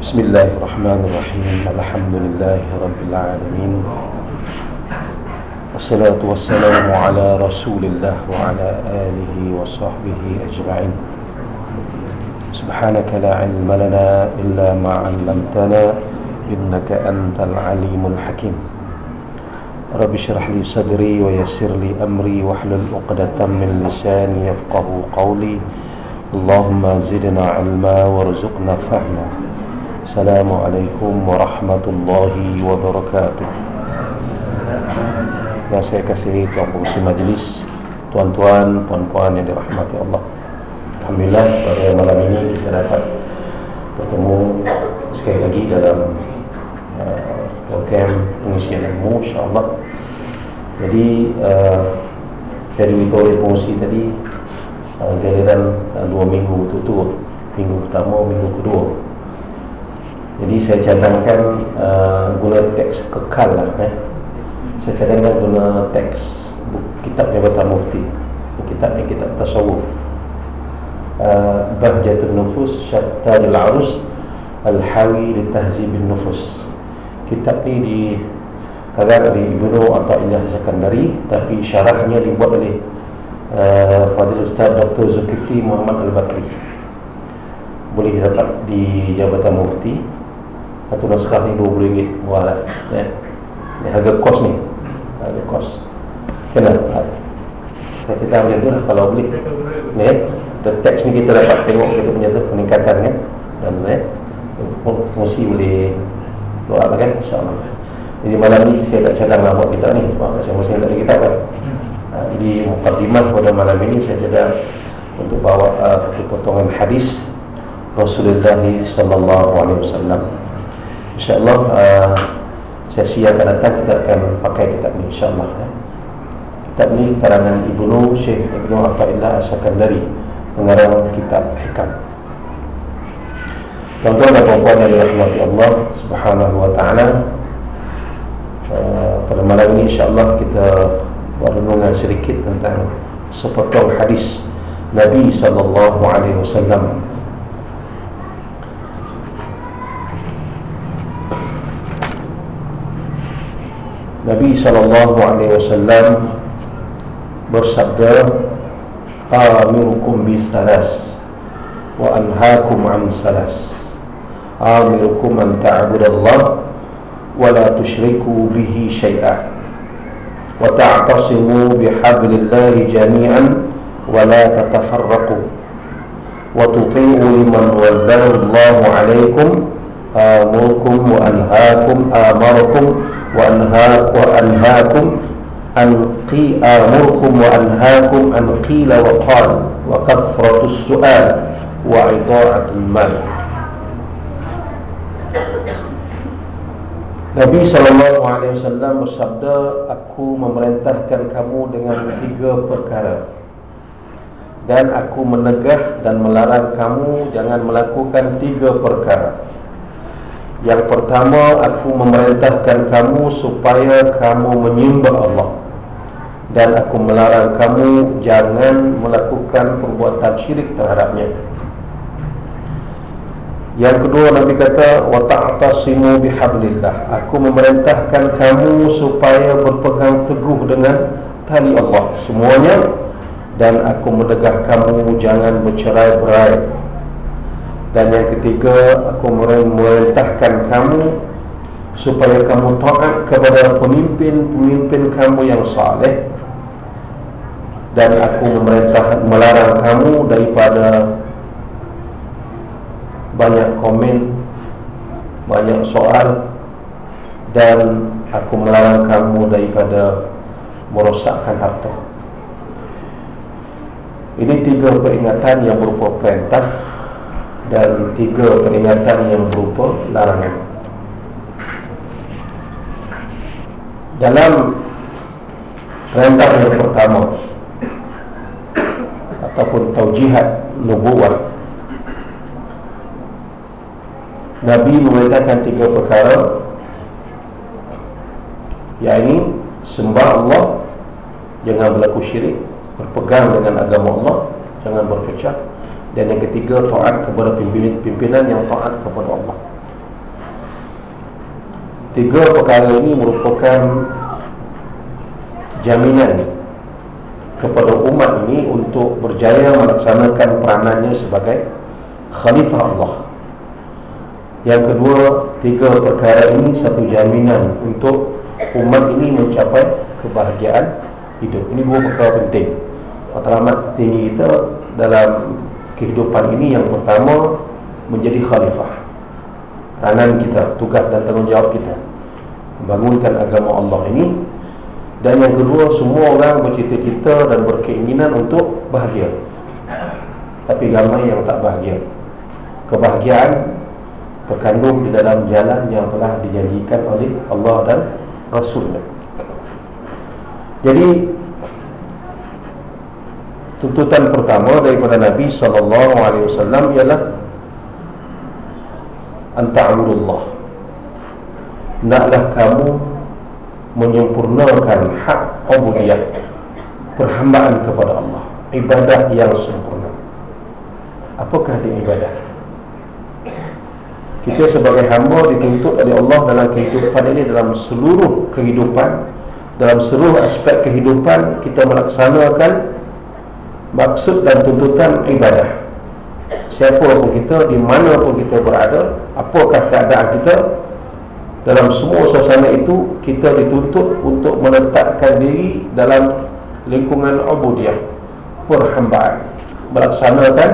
بسم الله الرحمن الرحيم. الحمد لله رب العالمين. والصلاة والسلام على رسول الله وعلى آله وصحبه أجمعين. سبحانك لا علم لنا إلا ما علمتنا إنك أنت العليم الحكيم. رب اشرح لي صدري ويسر لي أمري واحلل عقدة من لساني يفقه قولي. اللهم زدنا علما وارزقنا فهما السلام عليكم ورحمة الله وبركاته Yang saya kasihi tuan pengurusi majlis Tuan-tuan, puan-puan yang dirahmati Allah Alhamdulillah pada malam ini kita dapat bertemu sekali lagi dalam uh, program pengisian ilmu insyaAllah Jadi uh, saya diberitahu oleh pengurusi tadi uh, Giliran uh, dua minggu tutup Minggu pertama, minggu kedua jadi saya cadangkan uh, guna teks kekal lah eh. Saya cadangkan guna teks kitab Jabatan Mufti Kitab ni kitab tasawuf uh, Bahjatul Nufus Syattaril Arus Al-Hawi di Tahzibin Nufus Kitab ni di Kagar di Ibnu Atta'illah Zakandari Tapi syarahnya dibuat oleh uh, Fadil Ustaz Dr. Zulkifli Muhammad Al-Bakri Boleh dapat di Jabatan Mufti satu naskah ni RM20 murah lah ya. Ni harga kos ni. Harga kos. Kena Saya cerita macam tu lah kalau beli. Eh The text ni kita dapat tengok kita punya tu peningkatan kan Dan eh Fungsi boleh Doa lah kan InsyaAllah. Jadi malam ni saya tak cadang lah buat kita ni Sebab saya mesti tak ada kitab kan. Ha, Jadi Mukadimah pada malam ini saya cadang Untuk bawa uh, satu potongan hadis Rasulullah sallallahu alaihi wasallam InsyaAllah uh, sesi yang akan datang kita akan pakai kitab ini insyaAllah ya. Kitab ini karangan Ibnu Syekh Ibnu Atta'illah As-Sakandari Pengarang kitab Hikam Tuan-tuan dan puan-puan yang dirahmati Allah Subhanahu wa ta'ala uh, Pada malam ini insyaAllah kita buat renungan sedikit tentang sepotong hadis Nabi wasallam Nabi sallallahu alaihi wasallam bersabda amirukum bi salas wa anhaakum an salas amirukum an ta'budallah wa la tusyriku bihi syai'a wa ta'tasimu bihablillahi jami'an wa la tatafarraqu wa tuti'u liman wallahu Allahu 'alaikum amurukum wa anhaakum amarukum وأنهاك وأنهاكم أن قي آمركم وأنهاكم أن قيل وقال وكثرة السؤال وإضاعة المال Nabi sallallahu alaihi wasallam bersabda aku memerintahkan kamu dengan tiga perkara dan aku menegah dan melarang kamu jangan melakukan tiga perkara yang pertama aku memerintahkan kamu supaya kamu menyembah Allah. Dan aku melarang kamu jangan melakukan perbuatan syirik terhadapnya. Yang kedua Nabi kata wa ta'tasimu bihablillah. Aku memerintahkan kamu supaya berpegang teguh dengan tali Allah semuanya. Dan aku menegah kamu jangan bercerai-berai dan yang ketiga Aku memerintahkan kamu Supaya kamu taat kepada pemimpin-pemimpin kamu yang saleh. Dan aku memerintah melarang kamu daripada Banyak komen Banyak soal. Dan aku melarang kamu daripada Merosakkan harta. Ini tiga peringatan yang berupa perintah dan tiga peringatan yang berupa larangan. Dalam perintah yang pertama ataupun taujihat nubuwah Nabi memerintahkan tiga perkara yakni sembah Allah jangan berlaku syirik berpegang dengan agama Allah jangan berpecah dan yang ketiga taat kepada pimpinan pimpinan yang taat kepada Allah tiga perkara ini merupakan jaminan kepada umat ini untuk berjaya melaksanakan peranannya sebagai khalifah Allah. Yang kedua, tiga perkara ini satu jaminan untuk umat ini mencapai kebahagiaan hidup. Ini dua perkara penting. Matlamat tinggi kita dalam kehidupan ini yang pertama menjadi khalifah. Peranan kita, tugas dan tanggungjawab kita. Membangunkan agama Allah ini. Dan yang kedua semua orang bercita-cita dan berkeinginan untuk bahagia. Tapi ramai yang tak bahagia. Kebahagiaan terkandung di dalam jalan yang telah dijanjikan oleh Allah dan Rasulnya. Jadi tuntutan pertama daripada Nabi sallallahu alaihi wasallam ialah anta'budullah naklah kamu menyempurnakan hak ubudiyah perhambaan kepada Allah. Ibadah yang sempurna. Apakah dia ibadah? Kita sebagai hamba dituntut oleh Allah dalam kehidupan ini dalam seluruh kehidupan dalam seluruh aspek kehidupan kita melaksanakan maksud dan tuntutan ibadah. Siapa pun kita di mana pun kita berada apakah keadaan kita dalam semua suasana itu kita dituntut untuk meletakkan diri dalam lingkungan ubudiyah. Perhambaan. Melaksanakan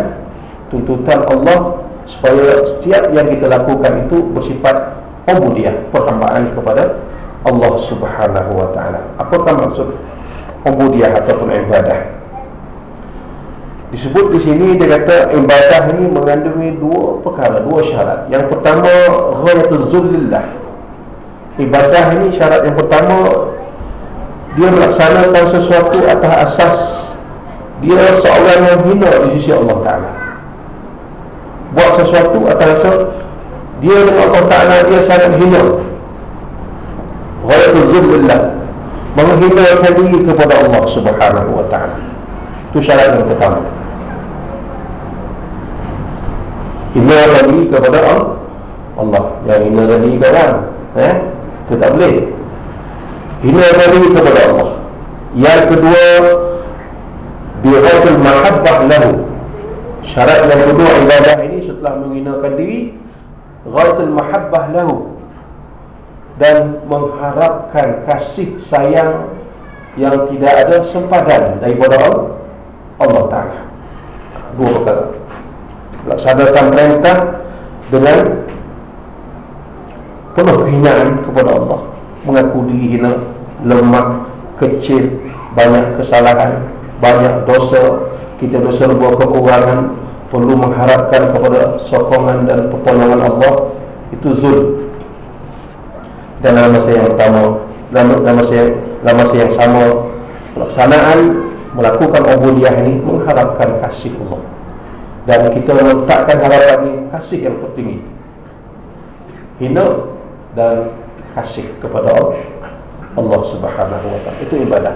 tuntutan Allah supaya setiap yang kita lakukan itu bersifat ubudiyah perhambaan kepada Allah Subhanahu wa taala. Apakah maksud ubudiyah ataupun ibadah disebut di sini dia kata ibadah ini mengandungi dua perkara dua syarat. Yang pertama ghayatul zullillah ibadah ini syarat yang pertama dia melaksanakan sesuatu atas asas dia seorang yang hina di sisi Allah Ta'ala. Buat sesuatu atas asas dia dengan Allah Ta'ala dia sangat hina. Ghayatul Zubillah Menghinakan diri kepada Allah Subhanahu Wa Ta'ala Itu syarat yang pertama. Hinakan diri kepada Allah. Yang hinakan diri kepada orang. Eh? Itu tak boleh. Hina diri kepada Allah. Yang kedua Biratul mahabbah lahu. Syarat yang kedua ibadah ini Setelah menghinakan diri Ghayatul mahabbah lahu. Dan mengharapkan kasih sayang Yang tidak ada sempadan Daripada Allah Allah Ta'ala. Dua perkara. Laksanakan perintah Dengan penuh kehinaan kepada Allah mengaku diri hina lemah kecil banyak kesalahan banyak dosa kita berserba kekurangan perlu mengharapkan kepada sokongan dan pertolongan Allah itu zul. Dan dalam masa yang pertama dalam, dalam, masa, dalam masa yang sama pelaksanaan melakukan ubudiyah ini mengharapkan kasih Allah dan kita meletakkan harapan ini kasih yang tertinggi hina dan kasih kepada Allah Subhanahu wa taala. Itu ibadah.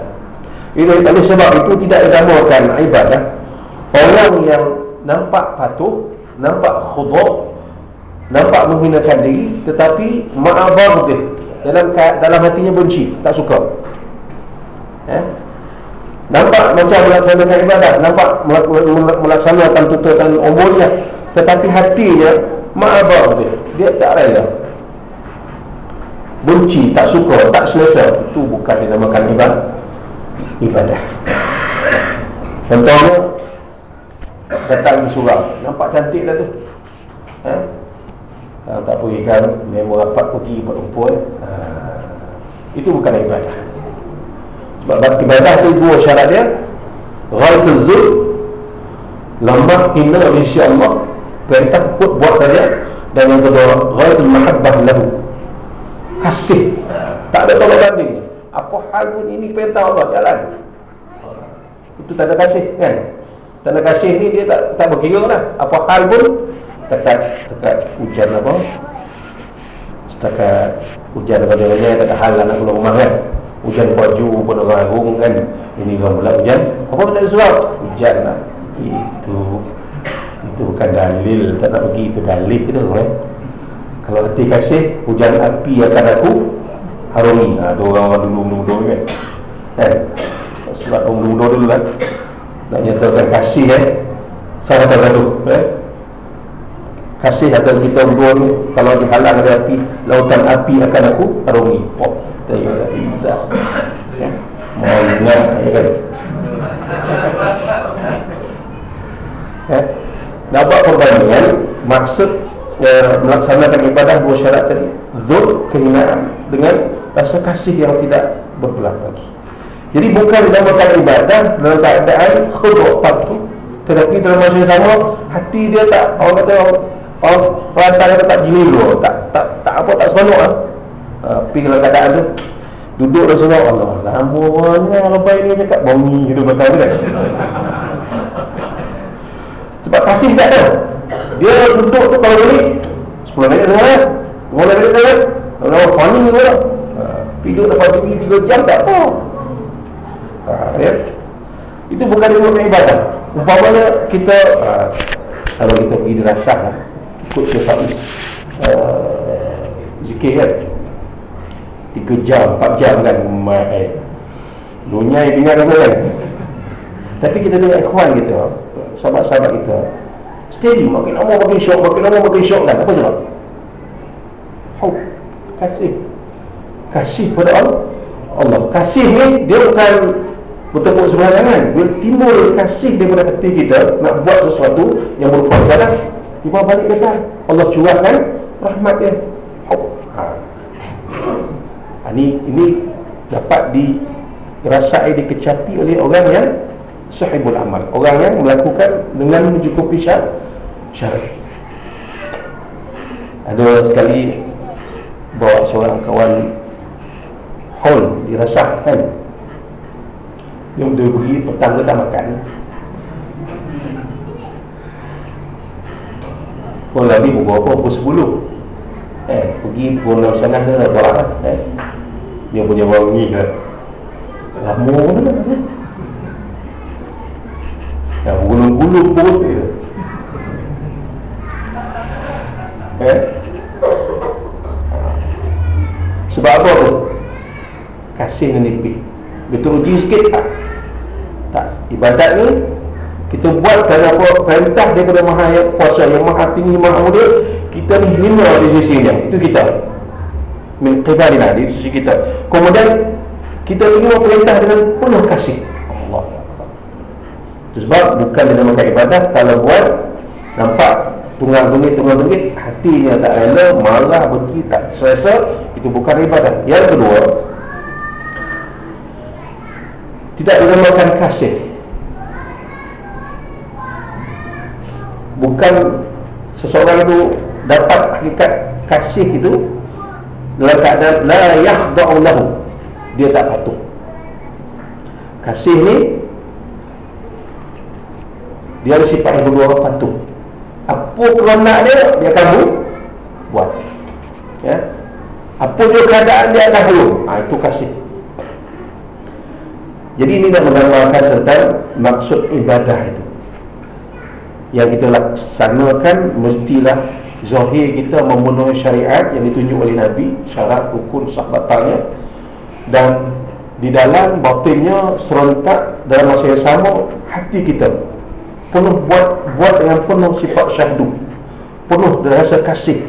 Itu oleh sebab itu tidak dinamakan ibadah orang yang nampak patuh, nampak khudu', nampak menghinakan diri tetapi ma'abar dia dalam dalam hatinya benci, tak suka. Eh? Nampak macam melaksanakan ibadah, nampak melaksanakan tuntutan umurnya tetapi hatinya ma'abar dia. Dia tak rela. Benci, tak suka, tak selesa. Itu bukan dinamakan ibadah ibadah contohnya datang di surau. Nampak cantik dah tu. Ha? Kalau tak pergi kan memang rapat pergi perempuan ha. itu bukan ibadah sebab ibadah itu dua syarat dia Ghaitul zul Lambat hina insyaAllah Perintah buat saja Dan yang kedua Ghaitul mahabbah lahu. Kasih. Tak ada tolak banding. Apa hal pun ini perintah Allah? Jalan. Itu tanda kasih kan? Tanda kasih ni dia tak tak berkira lah. Apa hal pun dekat dekat hujan apa? Setakat hujan pada dia tak ada hal nak keluar rumah kan hujan baju pun orang agung kan. Ini kan pula hujan. Apa ada sebab? Hujan lah. Itu. Itu bukan dalil. Tak nak pergi itu dalil tu kan Kalau hati kasih Hujan api akan aku Harungi. Ha, Itu orang-orang dulu-dulu kan. Eh Surat orang dulu dulu kan. Nak nyatakan kasih eh. Saya kata tu eh. Kasih atau kita berdua ni Kalau dihalang dari api Lautan api akan aku harungi. Oh Tidak Tidak ya. Mau ingat ya kan buat perbandingan Maksud ya, Melaksanakan ibadah dua syarat tadi. Zul kehinaan Dengan rasa kasih yang tidak berbelah lagi. Jadi bukan dinamakan ibadah Dalam keadaan khuduk patuh Tetapi dalam masa yang sama Hati dia tak Orang kata rantai dia tak dulu. Tak, tak, tak apa, tak seronok lah uh, Pergi dalam keadaan tu Duduk dah semua Allah Lamanya Lepas ini cakap Bongi gitu Betul kan Sebab kasih tak ada Dia duduk tu kalau boleh 10 minit dengar kan 5 minit kan Kalau funny tu lah Duduk dapat tinggi 3 jam tak apa uh, ya? Itu bukan dia ibadah. Umpamanya kita uh, Kalau kita pergi dirasah lah ikut Faiz uh, zikir kan 3 jam, 4 jam kan eh. dunia yang dengar apa kan tapi kita dengar ikhwan kita sahabat-sahabat kita steady makin lama makin syok makin lama makin syok kan apa sebab? Oh, kasih. Kasih pada Allah. Allah kasih ni dia bukan bertepuk sebelah tangan. Dia timbul kasih daripada hati kita nak buat sesuatu yang berupa ibadah Tiba balik datang Allah curahkan rahmat dia. Ini, ini dapat dirasai, dikecapi oleh orang yang sahibul amal Orang yang melakukan dengan mencukupi syarat syar'i Ada sekali bawa seorang kawan hall dirasakan Dia pergi petang kita makan Pukul lagi pukul apa? Pukul sepuluh Eh, pergi pukul enam sana ke apa? Eh, dia punya wangi kan Lama pun kan eh? Yang gulung-gulung pun dia. Eh? Sebab apa? Tu? Kasih dan nipih Betul uji sikit tak? Tak. Ibadat ni kita buat kerana perintah daripada maha yang kuasa yang maha tinggi maha muda kita ni hina di sisi dia. Itu kita qibalina di sisi kita. Kemudian kita terima perintah dengan penuh kasih. Allah. Sebab bukan dinamakan ibadah kalau buat nampak tunggang tungit tunggang tungit hatinya tak rela marah benci tak selesa itu bukan ibadah. Yang kedua tidak dinamakan kasih. Bukan seseorang itu dapat hakikat kasih itu dalam keadaan la yakhda'u lahu. Dia tak patuh. Kasih ni dia ada sifat yang berdua patuh apa keronak dia dia akan buat. Ya? Apa dia keadaan dia akan belum ha, itu kasih. Jadi ini nak menggambarkan tentang maksud ibadah itu. Yang kita laksanakan mestilah zahir kita memenuhi syariat yang ditunjuk oleh Nabi syarat rukun sah batalnya dan di dalam batinnya serentak dalam masa yang sama hati kita penuh buat buat dengan penuh sifat syahdu penuh rasa kasih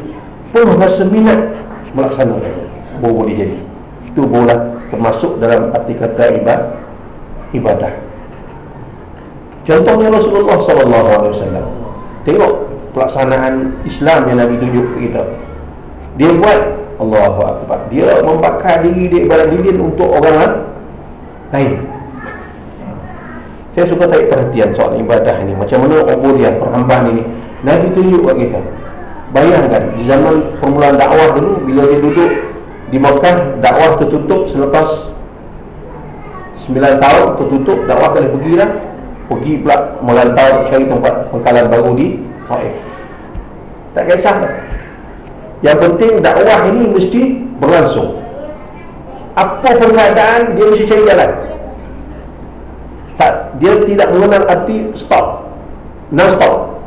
penuh rasa minat melaksanakannya. Baru boleh jadi. Itu boleh termasuk dalam arti kata ibadah ibadah. Contohnya Rasulullah SAW Tengok pelaksanaan Islam yang Nabi tunjuk ke kita. Dia buat Allahu Akbar. Dia membakar diri dia ibadat lilin untuk orang lain. Saya suka tarik perhatian soal ibadah ini Macam mana obudian, perhambahan ini Nabi tunjuk ke kita. Bayangkan di zaman permulaan dakwah dulu Bila dia duduk di Makkah Dakwah tertutup selepas 9 tahun tertutup Dakwah kali pergi lah. Pergi pula melantau cari tempat pengkalan baru di Taif. Tak kisah? Yang penting dakwah ini mesti berlangsung. Apa pun dia mesti cari jalan. Tak, dia tidak mengenal arti stop. Non stop.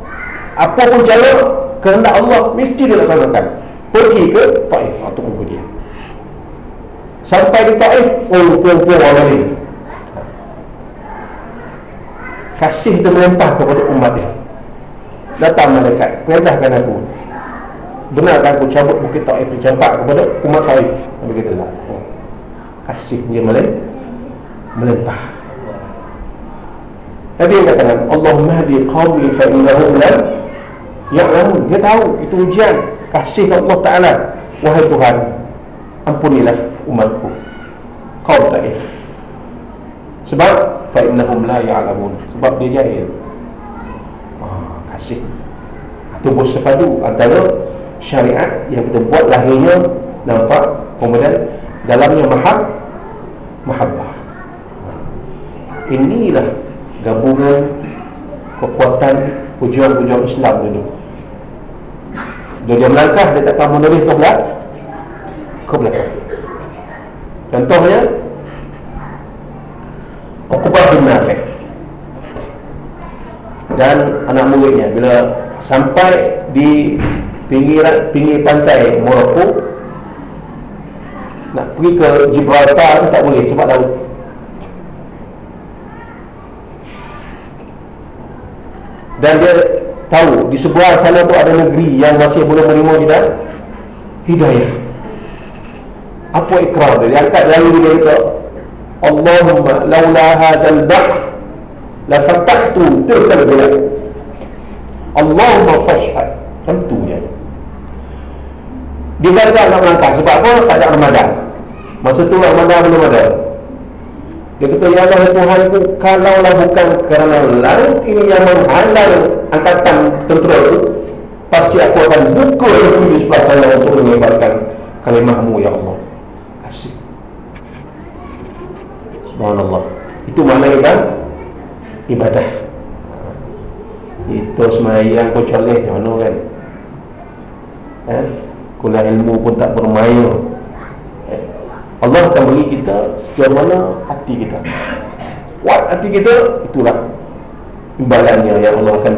Apa pun jalan kehendak Allah mesti dilaksanakan. Pergi tunggu dia Sampai di Taif Oh puan-puan orang lain Kasih itu melempah kepada umat dia Datang malaikat. Perintahkan aku. Benarkah aku cabut bukit Taif Campak kepada umat Taif. Begitu lah oh. Kasih dia melempah Nabi yang katakan Allahumma di qawmi fa'innahum lam Ya'lamun. Dia tahu itu ujian. Kasih Allah Ta'ala. Wahai Tuhan Ampunilah umatku Kau Taif. Sebab Fa'innahum la ya'lamun. Sebab dia jahil Kasih Itu bersepadu antara syariat yang kita buat lahirnya nampak kemudian dalamnya mahab mahabbah. Inilah gabungan kekuatan pujuan-pujuan Islam dulu dia, dia melangkah dia takkan menulis ke belakang? Ke belakang. Contohnya Uqbah bin Nafi' dan anak muridnya. Bila sampai di pinggir pinggir pantai Morocco nak pergi ke Gibraltar tak boleh sebab laut. Dan dia tahu di sebelah sana tu ada negeri yang masih boleh menerima kita hidayah. Apa ikrar dia? Dia angkat lalu dia kata Allahumma laula hadzal bahr la fatahtu tilka al Allahumma fashhad tentunya dia gagal nak melangkah sebab apa tak ada Ramadan masa tu Ramadan belum ada dia kata, Ya Allah Tuhan ku, kalaulah bukan kerana laut ini yang menghalang angkatan tentera itu, pasti aku akan buka di sebelah sana untuk menyebarkan kalimahmu, Ya Allah. Kasih. Subhanallah. Itu mana ibadah? Ibadah. Itu semayang kau coleh, mana kan? Eh? Kuliah ilmu pun tak bermain Allah akan bagi kita sejauh mana hati kita kuat hati kita itulah imbalannya yang Allah akan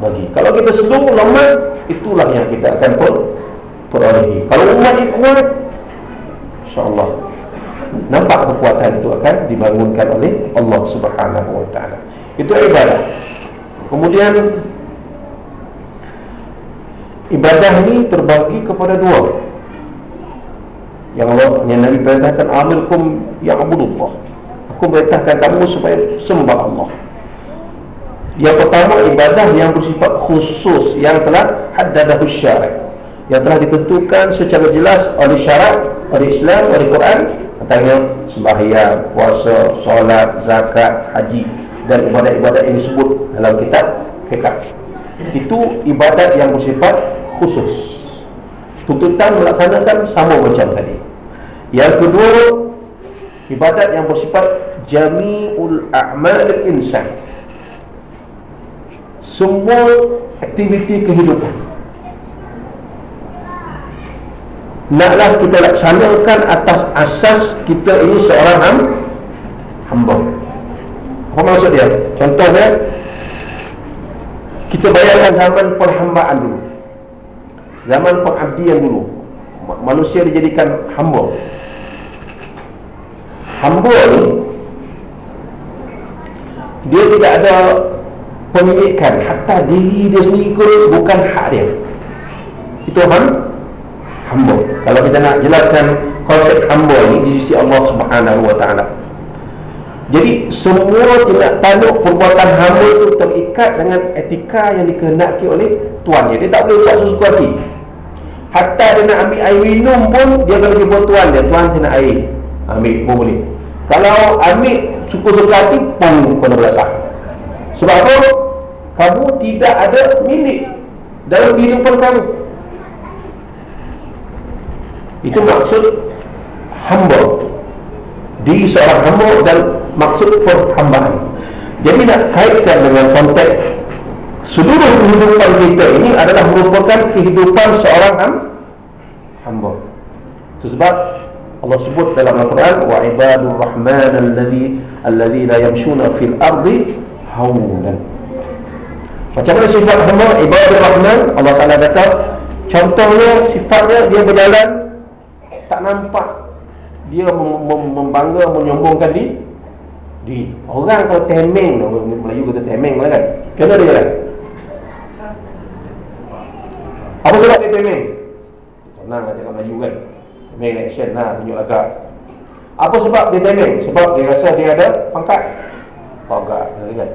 bagi kalau kita slow lemah itulah yang kita akan per perolehi kalau umat kuat insyaAllah nampak kekuatan itu akan dibangunkan oleh Allah subhanahu wa ta'ala. Itu ibadah. Kemudian ibadah ini terbagi kepada dua. Yang Allah yang Nabi perintahkan amirkum ya'budullah. Aku perintahkan kamu supaya sembah Allah. Yang pertama ibadah yang bersifat khusus yang telah haddadahu syar'i. Yang telah ditentukan secara jelas oleh syarat oleh Islam oleh Quran katanya sembahyang puasa solat zakat haji dan ibadat-ibadat yang disebut dalam kitab fiqh. Itu ibadat yang bersifat khusus. Tuntutan melaksanakan sama macam tadi. Yang kedua ibadat yang bersifat jami'ul a'mal insan. Semua aktiviti kehidupan naklah kita laksanakan atas asas kita ini seorang ham, hamba. Apa maksud dia? contohnya kita bayangkan zaman perhambaan dulu. Zaman pengabdian dulu. Manusia dijadikan hamba. Hamba ni dia tidak ada pemilikan hatta diri dia sendiri pun bukan hak dia. Itu ham hamba. Kalau kita nak jelaskan konsep hamba ni di sisi Allah Subhanahu wa taala. Jadi semua tidak tanduk perbuatan hamba itu terikat dengan etika yang dikehendaki oleh tuannya. Dia tak boleh buat sesuatu hati. Hatta dia nak ambil air minum pun Dia akan pergi buat tuan dia. Tuan saya nak air. Ambil pun boleh. Kalau ambil suka-suka hati Pun kena belasah Sebab apa? Kamu tidak ada milik Dalam kehidupan kamu Itu maksud Hamba Di seorang hamba Dan maksud perhambaan Jadi nak kaitkan dengan konteks seluruh kehidupan kita ini adalah merupakan kehidupan seorang hamba. Itu sebab Allah sebut dalam Al-Quran wa ibadur rahman alladhi alladhina yamshuna fil ardi hawlan. Macam mana sifat hamba ibadur rahman Allah Taala kata contohnya sifatnya dia berjalan tak nampak. Dia mem- mem- membangga menyombongkan di di orang kalau temeng orang Melayu kata temeng lah kan? Kena dia kan apa sebab dia temeng? Senang lah cakap Melayu kan? Temeng action lah tunjuk agak apa sebab dia temeng? Sebab dia rasa dia ada pangkat. Pangkat kan?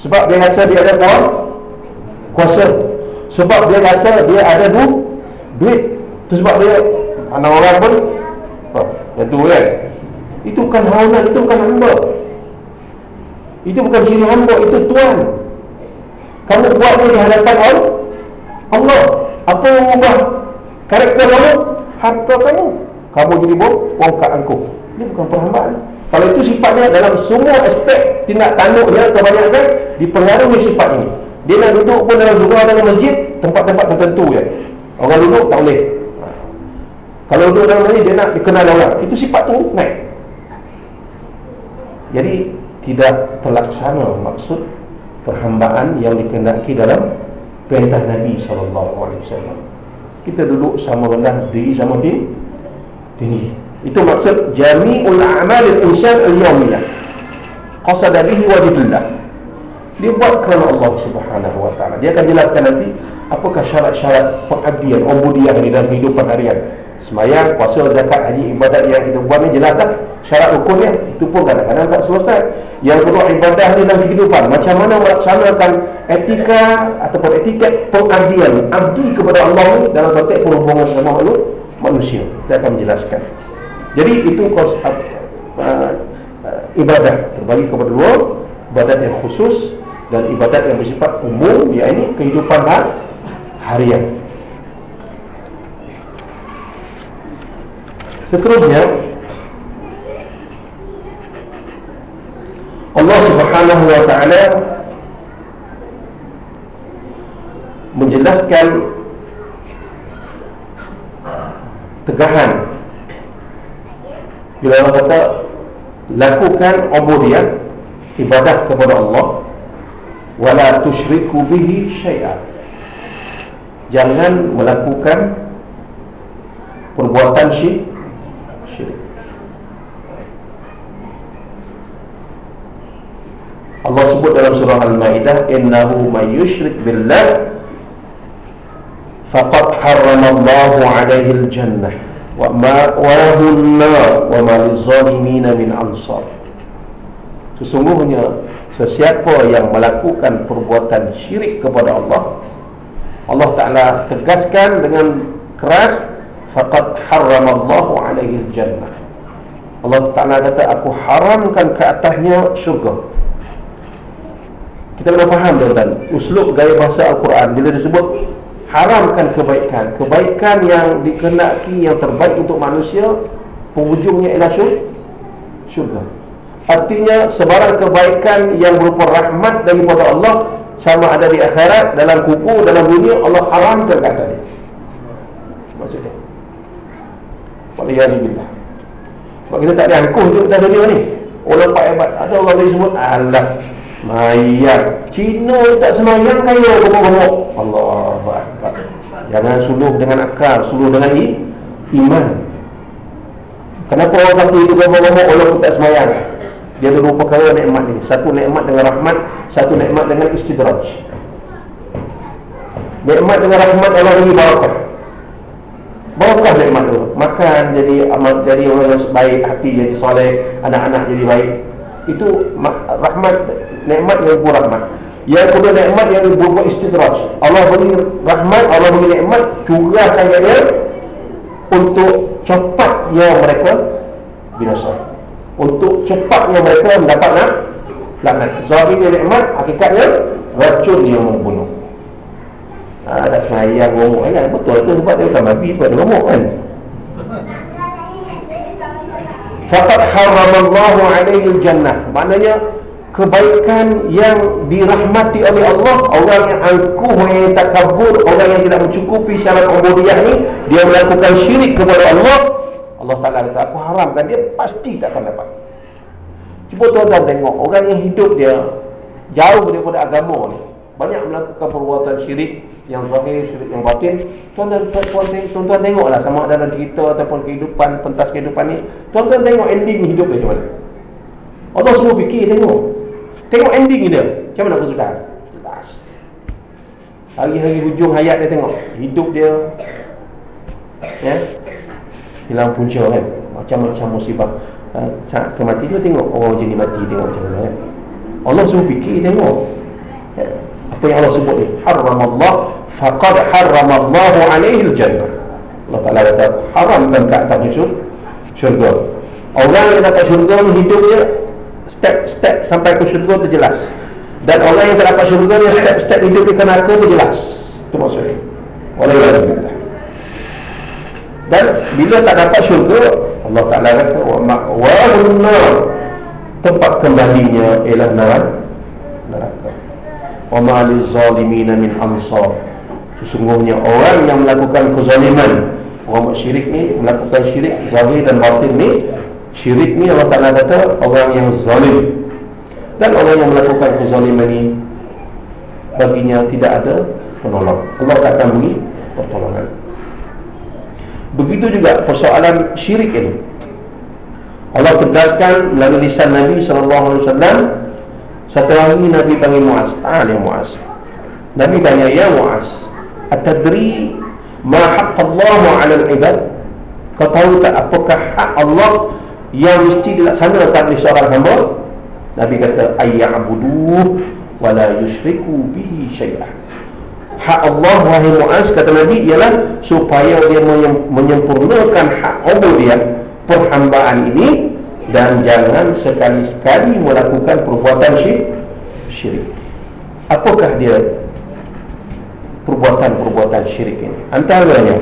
Sebab dia rasa dia ada kuasa. Kuasa. Sebab dia rasa dia ada du duit. Tu sebab dia anak orang pun oh, tu kan? Itu bukan hauna itu bukan hamba. Itu bukan ciri hamba itu tuan kamu buat ni di hadapan Allah Allah apa yang mengubah karakter kamu? Harta kamu. Kamu jadi bongkak angkuh ini bukan perhambaan. Kalau itu sifatnya dalam semua aspek tindak tanduknya kebanyakan dipengaruhi sifat ini. Dia nak duduk pun dalam surau dalam masjid tempat-tempat tertentu ya orang duduk tak boleh kalau duduk dalam masjid dia nak dikenal orang. Itu sifat tu naik. Jadi tidak terlaksana maksud perhambaan yang dikendaki dalam perintah Nabi SAW kita duduk sama rendah diri sama tinggi. Itu maksud jami'ul a'mal al-insan al-yawmiyah. Qasada bihi wajibullah dia buat kerana Allah taala. Dia akan jelaskan nanti apakah syarat-syarat pengabdian ubudiyah di dalam kehidupan harian semayang, puasa, zakat, haji, ibadat yang kita buat ni jelas tak? Syarat rukunnya itu pun kadang-kadang tak selesai. Yang kedua ibadah ni dalam kehidupan. Macam mana melaksanakan etika ataupun etiket pengabdian. Abdi kepada Allah ni dalam konteks perhubungan sama makhluk manusia. Dia akan menjelaskan. Jadi itu kos, uh, uh, ibadah terbagi kepada dua. Ibadat yang khusus dan ibadat yang bersifat umum. Ia ini kehidupan harian. Seterusnya Allah Subhanahu wa taala menjelaskan tegahan. Bila Allah kata lakukan ubudiyah ibadah kepada Allah wala tusyriku bihi syai'a jangan melakukan perbuatan syirik. Allah sebut dalam surah Al-Maidah innahu may yushrik billah faqad harrama Allah 'alaihi al-jannah wa ma'wahu an-nar wa ma liz-zalimin min ansar. Sesungguhnya sesiapa yang melakukan perbuatan syirik kepada Allah Allah Taala tegaskan dengan keras faqad harrama Allah 'alaihi al-jannah. Allah Taala kata aku haramkan ke atasnya syurga. Kita kena faham tuan-tuan Uslub gaya bahasa Al-Quran Bila disebut Haramkan kebaikan Kebaikan yang dikenaki Yang terbaik untuk manusia Penghujungnya ialah syurga. Artinya sebarang kebaikan Yang berupa rahmat daripada Allah Sama ada di akhirat Dalam kuku, dalam dunia Allah haramkan kata dia. Maksudnya Waliyahzubillah Sebab kita tak ada angkuh untuk kita dunia ni. Orang pak hebat. Ada orang yang disebut Allah Mayat Cina tak semayang kaya gemuk-gemuk. Allah Akbar. Jangan suluh dengan akal Suluh dengan iman. Kenapa orang kata itu gemuk-gemuk? Orang tak semayang Dia ada dua perkara nikmat ni. Satu nikmat dengan rahmat Satu nikmat dengan istidraj. Nikmat dengan rahmat Allah bagi barakah. Barakah nikmat tu. Makan jadi amat jadi orang yang baik Hati jadi soleh Anak-anak jadi baik. Itu rahmat nikmat yang berupa rahmat. Yang kedua nikmat yang berupa istidraj. Allah beri rahmat Allah beri nikmat curahkan dia untuk cepatnya mereka binasa untuk cepatnya mereka mendapat laknat. Zahirnya nikmat hakikatnya racun yang membunuh ha, tak semayang ngomong. Kan betul itu sebab dia bukan babi sebab dia ngomong kan. Fakat haramallahu alaihi jannah. Maknanya kebaikan yang dirahmati oleh Allah orang yang angkuh yang takabur orang yang tidak mencukupi syarat ubudiyah ni dia melakukan syirik kepada Allah Allah Ta'ala kata aku haramkan dia pasti tak akan dapat cuba tuan-tuan tengok orang yang hidup dia jauh daripada agama ni banyak melakukan perbuatan syirik yang zahir, syirik yang batin. Tuan-tuan tuan, tuan, tengoklah sama ada dalam cerita ataupun kehidupan, pentas kehidupan ni. Tuan-tuan tengok ending hidup dia macam mana. Allah semua fikir tengok. Tengok ending dia. Macam mana kesudahan? Hari-hari hujung hayat dia tengok. Hidup dia. Ya. Hilang punca kan. Macam-macam musibah. Ha, kemati dia tengok. Oh jadi mati tengok macam mana kan. Allah semua fikir tengok. Ya. Apa yang Allah sebut ni? Haramallah faqad haramallahu alaihi al-jannah. Allah Taala kata haramkan kat atas syurga. Orang yang dapat syurga ni hidupnya step-step sampai ke syurga tu jelas. Dan orang yang tak dapat syurga ni step-step hidup di neraka tu jelas. Itu maksudnya. Wallahualam. Dan bila tak dapat syurga, Allah Taala kata wa ma'wa tempat kembalinya ialah neraka. Wa ma lizzalimin min ansar. Sesungguhnya orang yang melakukan kezaliman, orang syirik ni melakukan syirik zahir dan batin ni Syirik ni Allah Ta'ala kata Orang yang zalim Dan orang yang melakukan kezaliman ini Baginya tidak ada penolong Allah akan beri pertolongan Begitu juga persoalan syirik ini. Allah tegaskan melalui lisan Nabi SAW Satu hari Nabi panggil Muaz. Ah, ya Muaz. Nabi tanya, Ya Muaz Atadri ma haqq Allah ala al-ibad? Kau tahu tak apakah hak Allah yang mesti dilaksanakan oleh seorang hamba? Nabi kata ayya'budu wa la yusyriku bihi syai'ah hak Allah wahai Muaz kata Nabi ialah supaya dia menyempurnakan hak Allah dia perhambaan ini dan jangan sekali-sekali melakukan perbuatan syirik. Apakah dia perbuatan-perbuatan syirik ini? Antaranya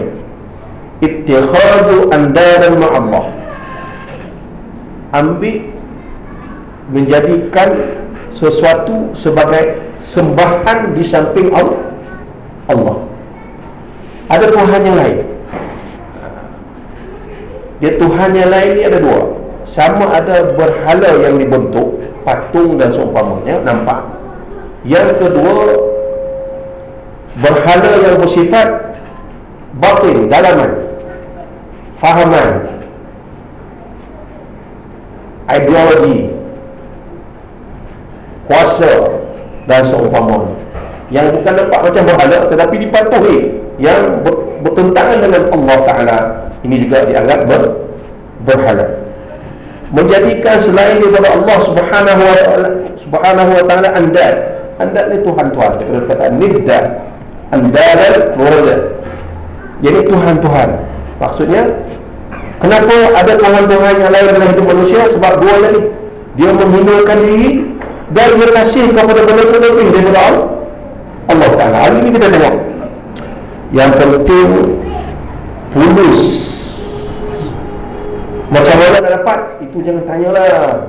ittikhadu andaran ma'allah ambil menjadikan sesuatu sebagai sembahan di samping Allah. Ada Tuhan yang lain. Dia Tuhan yang lain ni ada dua. Sama ada berhala yang dibentuk, patung dan seumpamanya, nampak. Yang kedua, berhala yang bersifat batin, dalaman, fahaman, ideologi kuasa dan seumpamanya yang bukan nampak macam berhala tetapi dipatuhi. Yang bertentangan dengan Allah Ta'ala. Ini juga dianggap ber, berhala. Menjadikan selain daripada Allah Subhanahu wa taala Subhanahu wa taala andad andad ni tuhan-tuhan daripada kata nidda. Andad wala jadi tuhan-tuhan maksudnya Kenapa ada Tuhan-Tuhan yang lain dalam hidup manusia? Sebab dua lagi Dia menghinakan diri Dan dia kasih kepada benda lebih daripada Allah Allah Ta'ala. Hari ini kita tengok. Yang penting Pulus. Macam mana nak dapat? Itu jangan tanyalah.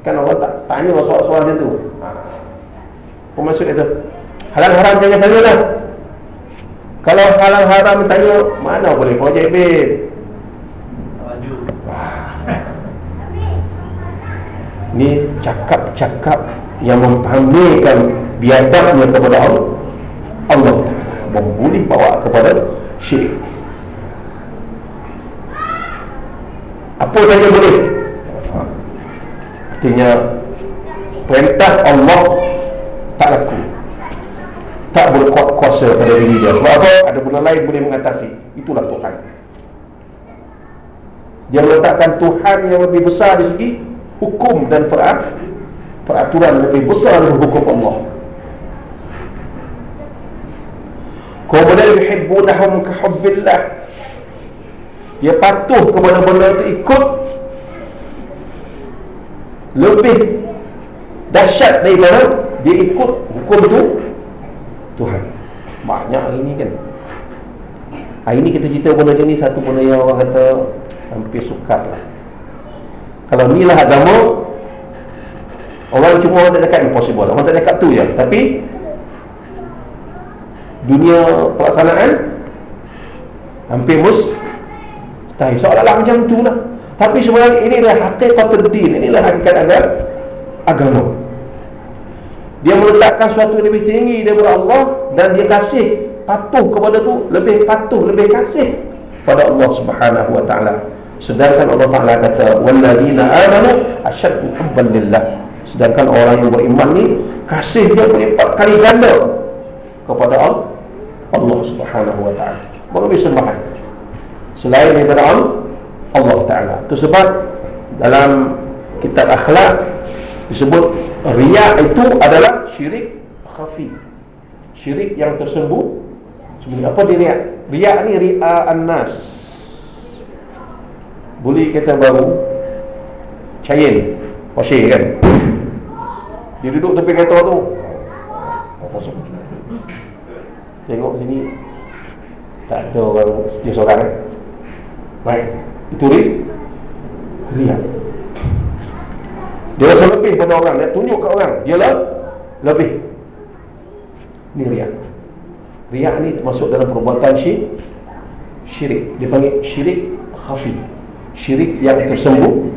Kan Allah tak tanya soal-soal macam tu. Apa maksud itu Halal haram jangan tanya lah. Kalau halal haram tanya Mana boleh projek babe Ni cakap-cakap yang mempamerkan biadabnya kepada Allah. Allah memboleh bawa kepada syirik. Apa saja boleh. Artinya perintah Allah tak laku. Tak berkuat kuasa pada diri dia. Sebab apa? ada benda lain boleh mengatasi. Itulah Tuhan. Dia meletakkan Tuhan yang lebih besar di segi hukum dan peraturan lebih besar dari hukum Allah. Kemudian yuhibbunahum kahubbillah. Dia patuh kepada benda itu ikut lebih dahsyat daripada dia ikut hukum itu Tuhan. Banyak hari ini kan. Hari ini kita cerita benda ini satu benda yang orang kata hampir sukar lah. Kalau inilah agama Orang cuma orang tak cakap impossible Orang tak cakap tu je Tapi Dunia pelaksanaan Hampir mus Tak Seolah-olah macam tu lah Tapi sebenarnya inilah hakikat din Inilah hakikat agama Dia meletakkan sesuatu yang lebih tinggi daripada Allah dan dia kasih patuh kepada tu lebih patuh lebih kasih pada Allah Subhanahu wa taala. Sedangkan Allah Taala kata walladzina amanu asyaddu hubban lillah. Sedangkan orang yang beriman ni kasih dia berlipat kali ganda kepada Allah Allah Subhanahu wa taala. Boleh sembahan. Selain daripada Allah Taala. Itu sebab dalam kitab akhlak disebut riak itu adalah syirik khafi. Syirik yang tersembunyi sembunyi apa dia riak riak ni ri'a an-nas. Boleh kata baru cayin wasir kan? Dia duduk tepi kereta tu tengok sini. Tak ada orang dia seorang kan baik. Itu riak dia rasa lebih pada orang. Dia tunjuk ke orang. Dia lah lebih. Ini riak. Riak ni masuk dalam perbuatan syirik Syirik. Dia panggil syirik khafi. Syirik yang tersembunyi.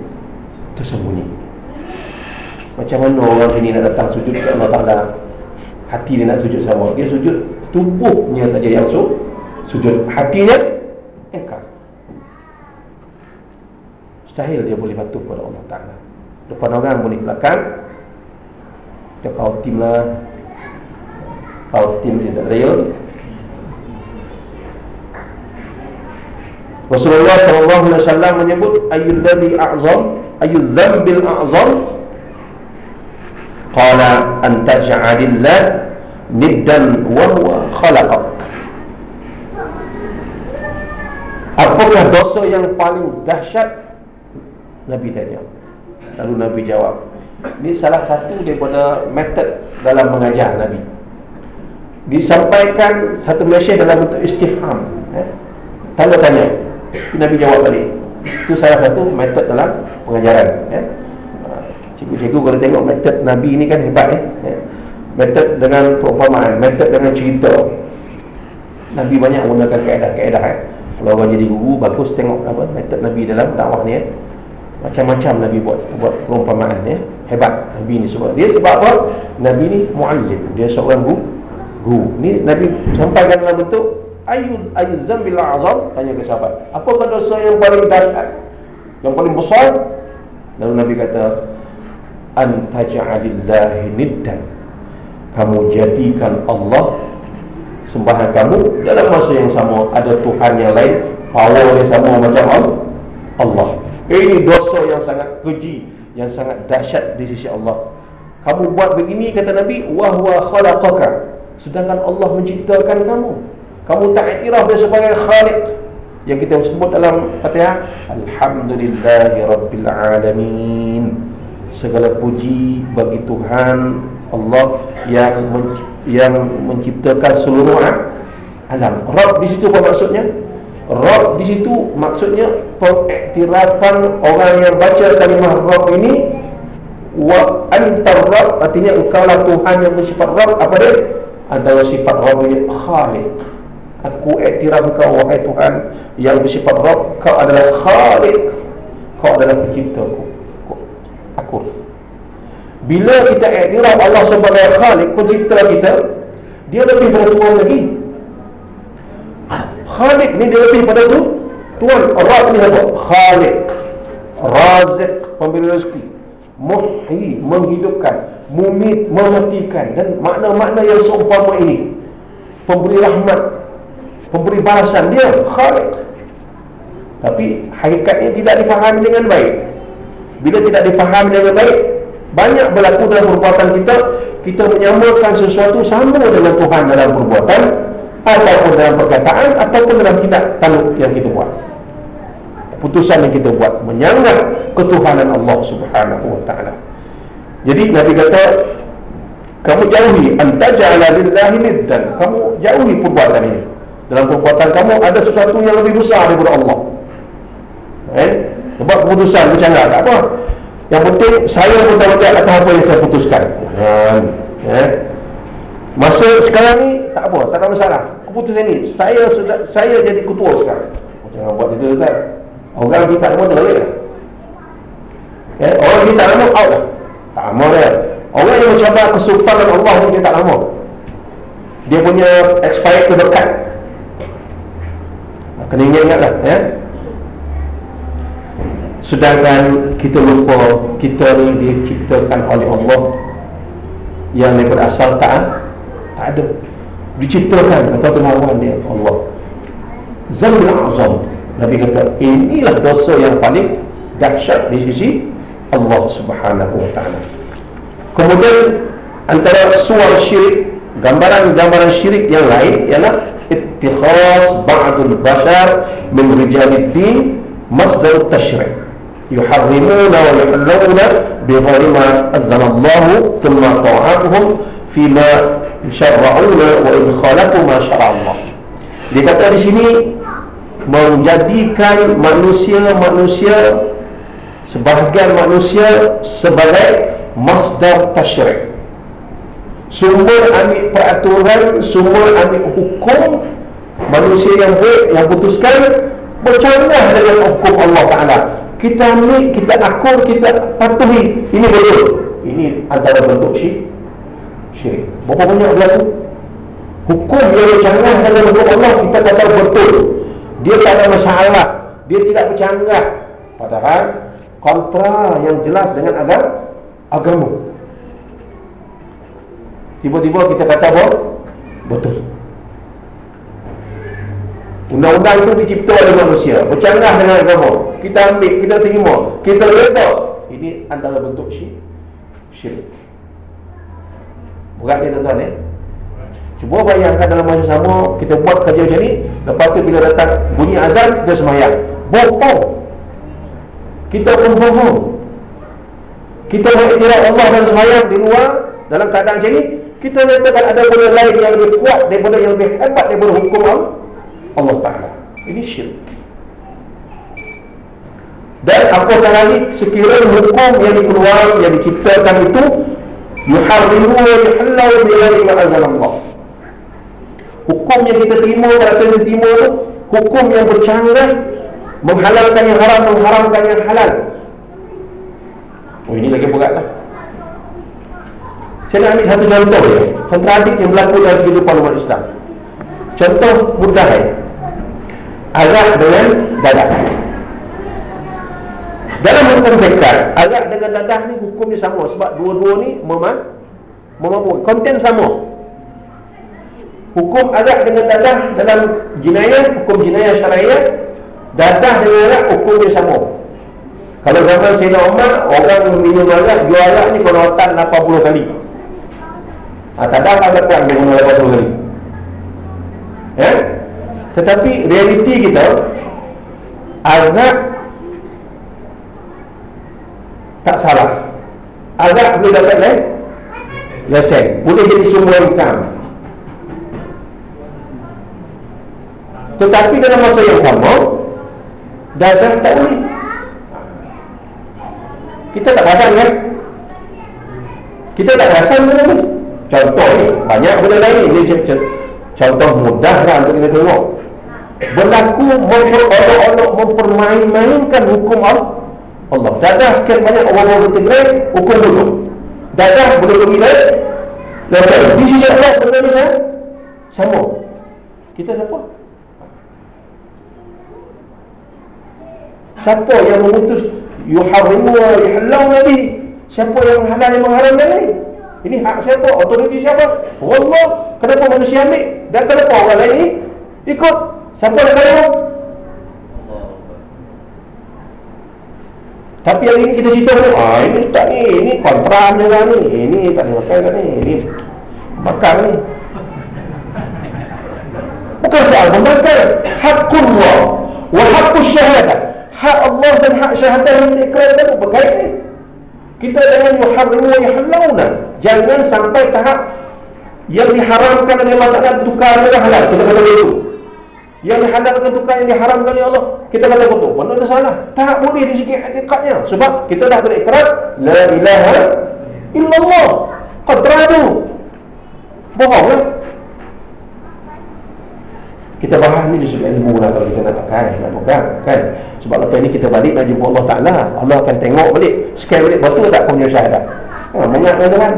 Tersembunyi. Macam mana orang ini nak datang sujud ke Allah Ta'ala? Hati dia nak sujud sama. Dia sujud tubuhnya saja yang su sujud. Hatinya engkau. Mustahil dia boleh patuh pada Allah Ta'ala. Depan orang boleh belakang. Kita kau tim lah. Kau tim dia tak real. Rasulullah SAW menyebut Ayyul ladhi a'zam? Ayyul dhambil a'zam? Qala anta ja'adillah Wa huwa khalaqak Apakah dosa yang paling dahsyat Nabi tanya Lalu Nabi jawab Ini salah satu daripada metod dalam mengajar Nabi Disampaikan satu mesej dalam bentuk istifham eh? Tanya-tanya Nabi jawab balik Itu salah satu metod dalam pengajaran eh? Cikgu-cikgu kalau tengok metod Nabi ini kan hebat eh? eh? Metod dengan perumpamaan Metod dengan cerita Nabi banyak menggunakan kaedah-kaedah eh? Kalau orang jadi guru Bagus tengok apa metod Nabi dalam dakwah ni eh? Macam-macam Nabi buat buat perumpamaan ya. Hebat Nabi ni sebab dia sebab apa? Nabi ni muallim, dia seorang guru. Guru. Ni Nabi sampaikan dalam bentuk ayu ayu zambil azam tanya ke sahabat. Apa dosa yang paling dahsyat? Yang paling besar? Lalu Nabi kata an taj'alillahi niddan. Kamu jadikan Allah sembahan kamu dalam masa yang sama. Ada Tuhan yang lain, power yang sama macam Allah. Ini dosa yang sangat keji Yang sangat dahsyat di sisi Allah. Kamu buat begini kata Nabi Wahwa khalaqaka. Sedangkan Allah menciptakan kamu. Kamu tak iktiraf dia sebagai khaliq. Yang kita sebut dalam Fatihah Alhamdulillahi Rabbil Alamin. Segala puji bagi Tuhan Allah yang yang menciptakan seluruh alam. Rabb di situ apa maksudnya? Rob di situ maksudnya pengiktirafan orang yang baca kalimah Rob ini wa antar Rob artinya engkaulah Tuhan yang bersifat Rob apa dia? Adalah sifat Rob ini Khaliq. Aku iktiraf engkau wahai Tuhan yang bersifat Rob, kau adalah Khaliq. Kau adalah penciptaku. Aku. Bila kita iktiraf Allah sebagai Khaliq, pencipta kita, dia lebih bertuan lagi. Khalik ni dia lebih pada tu Tuan. Rab ni apa? Khalik Razik Pemberi rezeki. Muhi Menghidupkan. Mumit Mematikan. Dan makna-makna yang seumpama ini. Pemberi rahmat. Pemberi balasan. Dia Khalik Tapi Hakikatnya tidak difahami dengan baik. Bila tidak difahami dengan baik Banyak berlaku dalam perbuatan kita Kita menyamakan sesuatu Sama dengan Tuhan dalam perbuatan ataupun dalam perkataan ataupun dalam tindak tanduk yang kita buat. Putusan yang kita buat menyanggah ketuhanan Allah Subhanahu wa taala. Jadi Nabi kata kamu jauhi antaja'ala lillahi niddan. Kamu jauhi perbuatan ini. Dalam perbuatan kamu ada sesuatu yang lebih besar daripada Allah. Eh? Sebab keputusan bercanggah tak apa yang penting saya bertanggungjawab atas apa yang saya putuskan eh Masa sekarang ni tak apa, tak ada masalah. Keputusan ni saya sudah saya jadi ketua sekarang. Jangan buat itu kan. Orang kita tak mahu boleh. Eh, orang kita mahu out lah. Tak mahu dah. Orang yang mencabar kesultanan Allah ni dia tak lama Dia punya expired tu dekat Kena ingat-ingat lah ya? Sedangkan kita lupa Kita ni diciptakan oleh Allah. Yang daripada asal tak Tak ada. Diciptakan Apa tu nama dia Allah. Zambil Azam. Nabi kata inilah dosa yang paling dahsyat di sisi Allah Subhanahu wa taala. Kemudian antara suar syirik, gambaran-gambaran syirik yang lain ialah ittikhas ba'dul bashar min rijalid din masdar tashri' yuharrimuna wa yuhalluna bighairi ma adzana Allah thumma ta'atuhum fima syarra'una wa in khalafu ma syara Allah. Dia kata di sini menjadikan manusia-manusia sebahagian manusia sebagai masdar tasyrik sumber ambil peraturan sumber ambil hukum manusia yang baik yang putuskan bercanggah dengan hukum Allah Ta'ala kita ambil, kita akur, kita patuhi. Ini betul. Ini antara bentuk syirik. Syirik. Berapa banyak berlaku hukum yang bercanggah dengan hukum Allah kita kata betul. Dia tak ada masalah. Dia tidak bercanggah. Padahal kontra yang jelas dengan agama agama. Tiba-tiba kita kata apa? Betul undang-undang itu dicipta oleh manusia. Bercanggah dengan agama. Kita ambil kita terima. Kita reda. Ini antara bentuk syirik syirik. Berat dia tuan-tuan eh? Cuba bayangkan dalam masa sama Kita buat kerja macam ni Lepas tu bila datang bunyi azan Kita semayang. Bohong. Kita pun bohong. Kita beriktiraf Allah dan semayang di luar Dalam keadaan macam ni Kita nyatakan ada benda lain yang lebih kuat Daripada yang lebih hebat daripada hukum Allah Ta'ala. Ini syirik. Dan apa lagi? Sekiranya hukum yang dikeluarkan yang diciptakan itu yuharrimu wa yuhallau bi ghairi ma Allah Hukum yang kita terima pada kita terima Hukum yang bercanggah Menghalalkan yang haram Mengharamkan yang halal. Oh ini lagi berat lah. Saya nak ambil satu contoh ya. Kontradik yang berlaku dalam kehidupan umat Islam Contoh mudah ya. Agak dengan dadah. Dalam hukum dekat Agak dengan dadah ni hukumnya sama Sebab dua-dua ni memampu Konten sama. Hukum adat dengan dadah dalam jinayah, hukum jinayah syariah Dadah dengan adat, hukumnya sama. Kalau zaman Sayyidina Umar, orang minum adat, jual adat ni penontan 80 kali. Ha, Dadah agak kuat dengan 80 kali Ya? Tetapi realiti kita Agak Tak salah. Agak boleh dapat lesen Lesen. Boleh jadi sumber income Tetapi dalam masa yang sama Dadah tak boleh. Kita tak perasan kan? Kita tak perasan kan Contoh ni Banyak benda lain. Ini contoh mudah lah Untuk kita tengok Berlaku memperolok-olok Mempermain-mainkan hukum Allah Allah Dadah sekian banyak orang-orang bertegrai Hukum dulu Dadah boleh pergi Lepas Di sisi Allah Benda Sama Kita siapa? Siapa yang memutus yuharrimu wa yuhallau nabi? Siapa yang halal yang mengharam nabi? Ini hak siapa? Otoriti siapa? Allah. Kenapa manusia ambil? Dan kenapa orang lain ini ikut? Siapa yang kaya? Tapi hari ini kita cerita ah ini tak ni, ini kontra ni lah ni. Ini tak boleh makan kan ni. Ini makan ni. Bukan soal memakan. Hakullah. Wa hakul syahadah hak Allah dan hak syahadah yang diikrar itu berkait ni. Kita jangan yuharrimu wa yuhallawna. Jangan sampai tahap yang diharamkan oleh Allah Ta'ala tukar dengan halal. Kita kata itu. Yang dihalalkan tukar yang diharamkan oleh Allah. Kita kata betul. Mana ada salah? Tak boleh di segi etikatnya. Sebab kita dah berikrar. La ilaha illallah. Qadradu. Bohong lah. Kita bahas ni segi ilmu lah kalau kita nak pakai, nak pegang, kan? Sebab lepas ni kita balik nak jumpa Allah Ta'ala. Allah akan tengok balik Sekian balik betul tak punya syahadat? Ha, mengat dengan Tuhan.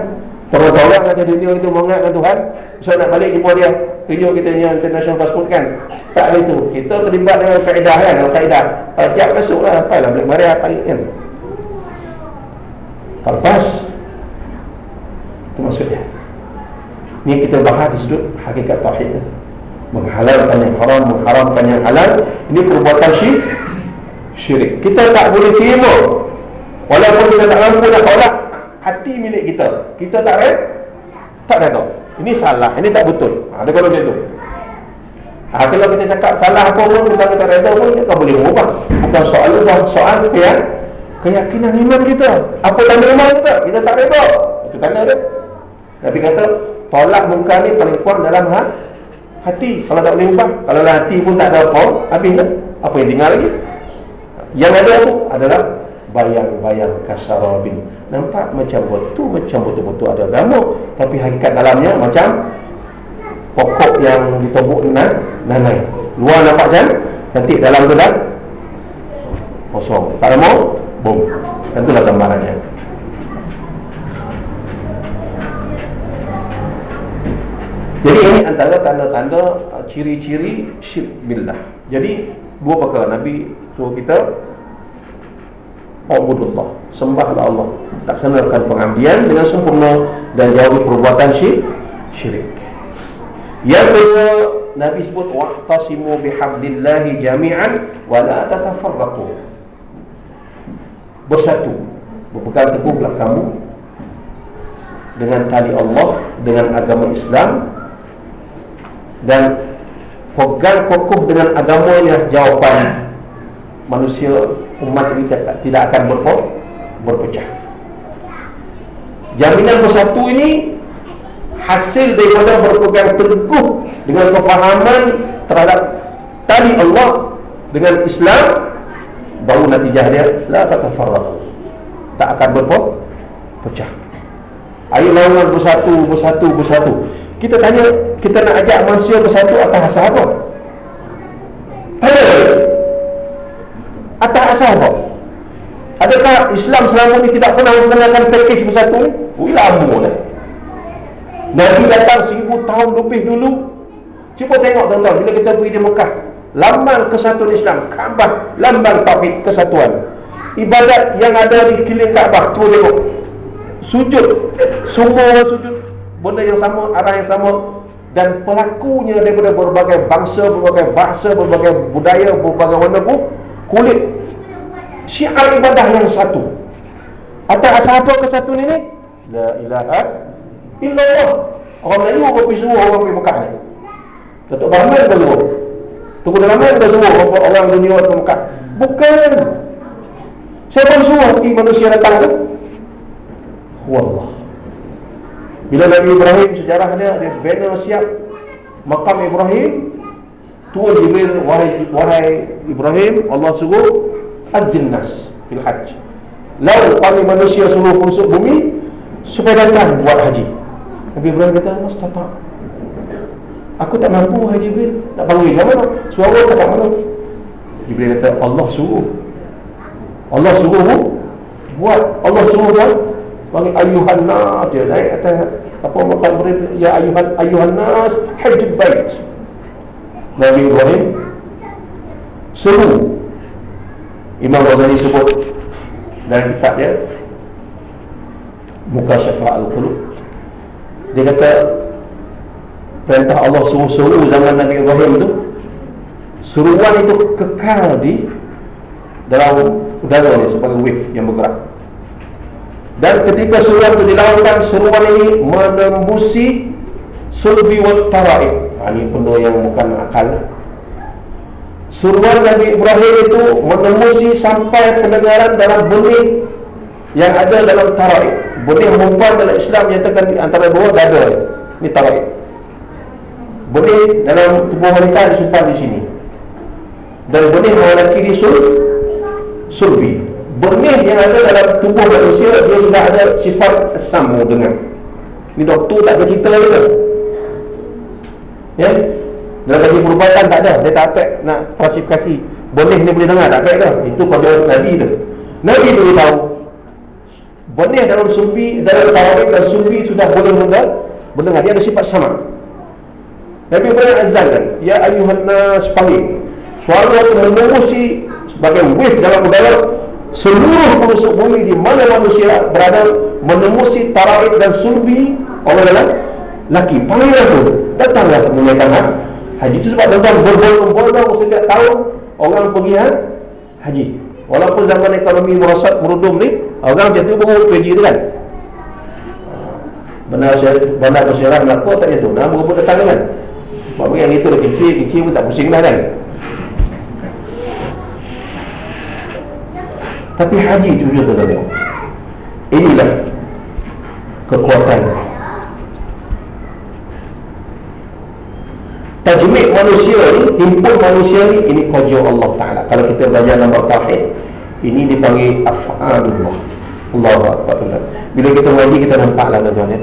Orang orang kata dunia itu mengat dengan Tuhan. So nak balik jumpa dia tunjuk kita yang international passport kan? Tak ada itu. Kita terlibat dengan kaedah kan? Kaedah pajak masuk lah apa lah boleh mari apa kan? Lepas. Itu maksudnya ni kita bahas di sudut hakikat tauhid menghalalkan yang haram mengharamkan yang halal ini perbuatan syirik. Syirik. Kita tak boleh terima. Walaupun kita tak mampu nak tolak hati milik kita. Kita tak reda tak reda ini salah ini tak betul. Ha, ada kalau macam tu. Ha, kalau kita cakap salah apa pun kita tak reda pun kita boleh ubah bukan soal ubah soal ya, keyakinan iman kita. Apa tanda iman kita? Kita tak reda itu tanda dia. Nabi kata tolak muka ni paling kuat dalam ha? Hati kalau tak boleh ubah kalau hati pun tak ada apa habis apa yang tinggal lagi? Yang ada tu adalah bayang-bayang kasarabin nampak macam betul macam betul-betul ada gamuk tapi hakikat dalamnya macam pokok yang ditobuk dengan nanai. Luar nampak kan nanti dalam tu dah kosong. Tak ada mau bom itulah gambarannya jadi ini antara tanda-tanda uh, ciri-ciri syirik billah. Jadi dua perkara Nabi suruh kita Ubudullah Sembahlah Allah. Laksanakan pengabdian dengan sempurna Dan jauhi perbuatan syirik. Yang kedua Nabi sebut Waqtasimu bihabdillahi jami'an Wala tatafarraku Bersatu Berpegang teguhlah kamu Dengan tali Allah Dengan agama Islam Dan Pegang kokoh dengan agama yang jawapan Manusia umat ini tidak akan berpo, berpecah. Jaminan bersatu ini hasil daripada berpegang teguh dengan kefahaman terhadap tali Allah dengan Islam baru natijah dia la tatafarraqu tak akan berpo, pecah. Ayo lawan bersatu bersatu bersatu. Kita tanya kita nak ajak manusia bersatu atas asas apa? Tanya atas asal apa? Adakah Islam selama ini tidak pernah menggunakan pakej bersatu ni? Lama dah. Nabi datang seribu tahun lebih dulu. Cuba tengok tuan-tuan, bila kita pergi di Mekah. Lambang kesatuan Islam, Kaabah, lambang tauhid kesatuan. Ibadat yang ada di keliling Kaabah, tu tengok. Sujud, semua sujud. Benda yang sama, arah yang sama. Dan pelakunya daripada berbagai bangsa, berbagai bahasa, berbagai budaya, berbagai warna pun kulit. Syiar ibadah yang satu. Atas asal apa kesatuan ini la ilaha illallah. Orang Melayu pergi suruh orang pergi Mekah ni. Datuk Bahman ke suruh Tunggu dalam mana ke suruh orang dunia ke Mekah. Bukan. Siapa suruh hati manusia datang tu? Wallah bila Nabi Ibrahim sejarah dia bina siap. Makam Ibrahim Tuan Jibril wahai, wahai Ibrahim Allah suruh azin nas fil hajj. Lalu kami manusia seluruh pusuk bumi supaya datang buat haji. Nabi Ibrahim kata mustata aku tak mampu wahai Jibril. Tak panggil mana suara tak tak mana Jibril kata Allah suruh. Allah suruh buat. Allah suruh buat panggil ayuhan nas. Dia naik atas. Apa makam ya ayuhan ayuhan nas hajj bait. Nabi Ibrahim seru Imam Ghazali sebut dalam kitab dia Muka Syafa' Al-Qulub. Dia kata perintah Allah suruh-suruh zaman Nabi Ibrahim itu seruan itu kekal di dalam udara ni sebagai wave yang bergerak dan ketika seruan itu dilakukan seruan ini menembusi sulbi wa taraib. Ha, Ini benda yang bukan akal. Suruhan Nabi Ibrahim itu Menemusi sampai pendengaran dalam benih Yang ada dalam taraib. Benih perempuan dalam Islam Yang tekan antara dua dada Ini taraib. Benih dalam tubuh wanita disimpan di sini. Dan benih mana kiri sul Sulbi Benih yang ada dalam tubuh manusia Dia sudah ada sifat samu dengan Ini doktor tak ada cerita lagi Ya. Dalam kaji perubatan tak ada. Dia tak apek nak klasifikasi. Boleh ni boleh dengar tak apek dah. Itu pada Nabi tu. Nabi tu tahu benih dalam sumbi dalam tarawih dan sumbi sudah boleh mendengar mendengar dia ada sifat sama Nabi pernah azankan ya ayuhan nas panggil suara itu mengurusi sebagai wave dalam udara seluruh pelosok bumi di mana manusia berada menemusi tarawih dan sumbi orang dalam laki panggillah tu datanglah menunaikan haji itu sebab tuan berbondong-bondong setiap tahun orang pergi haji. Walaupun zaman ekonomi merosot merudum ni orang jatuh baru pergi tu kan? Benar benar bersyarah berlaku tak jatuh nak berebut datang kan? Sebab yang itu dah kecil kecil pun tak pusing dah kan tapi haji tu juga tuan inilah kekuatan. Tajmid manusia ni himpun manusia ni ini kerja Allah Ta'ala. Kalau kita belajar nama Tauhid ini dipanggil af'alullah. Allah Akbar bila kita ngaji kita nampak lah tuan-tuan ya.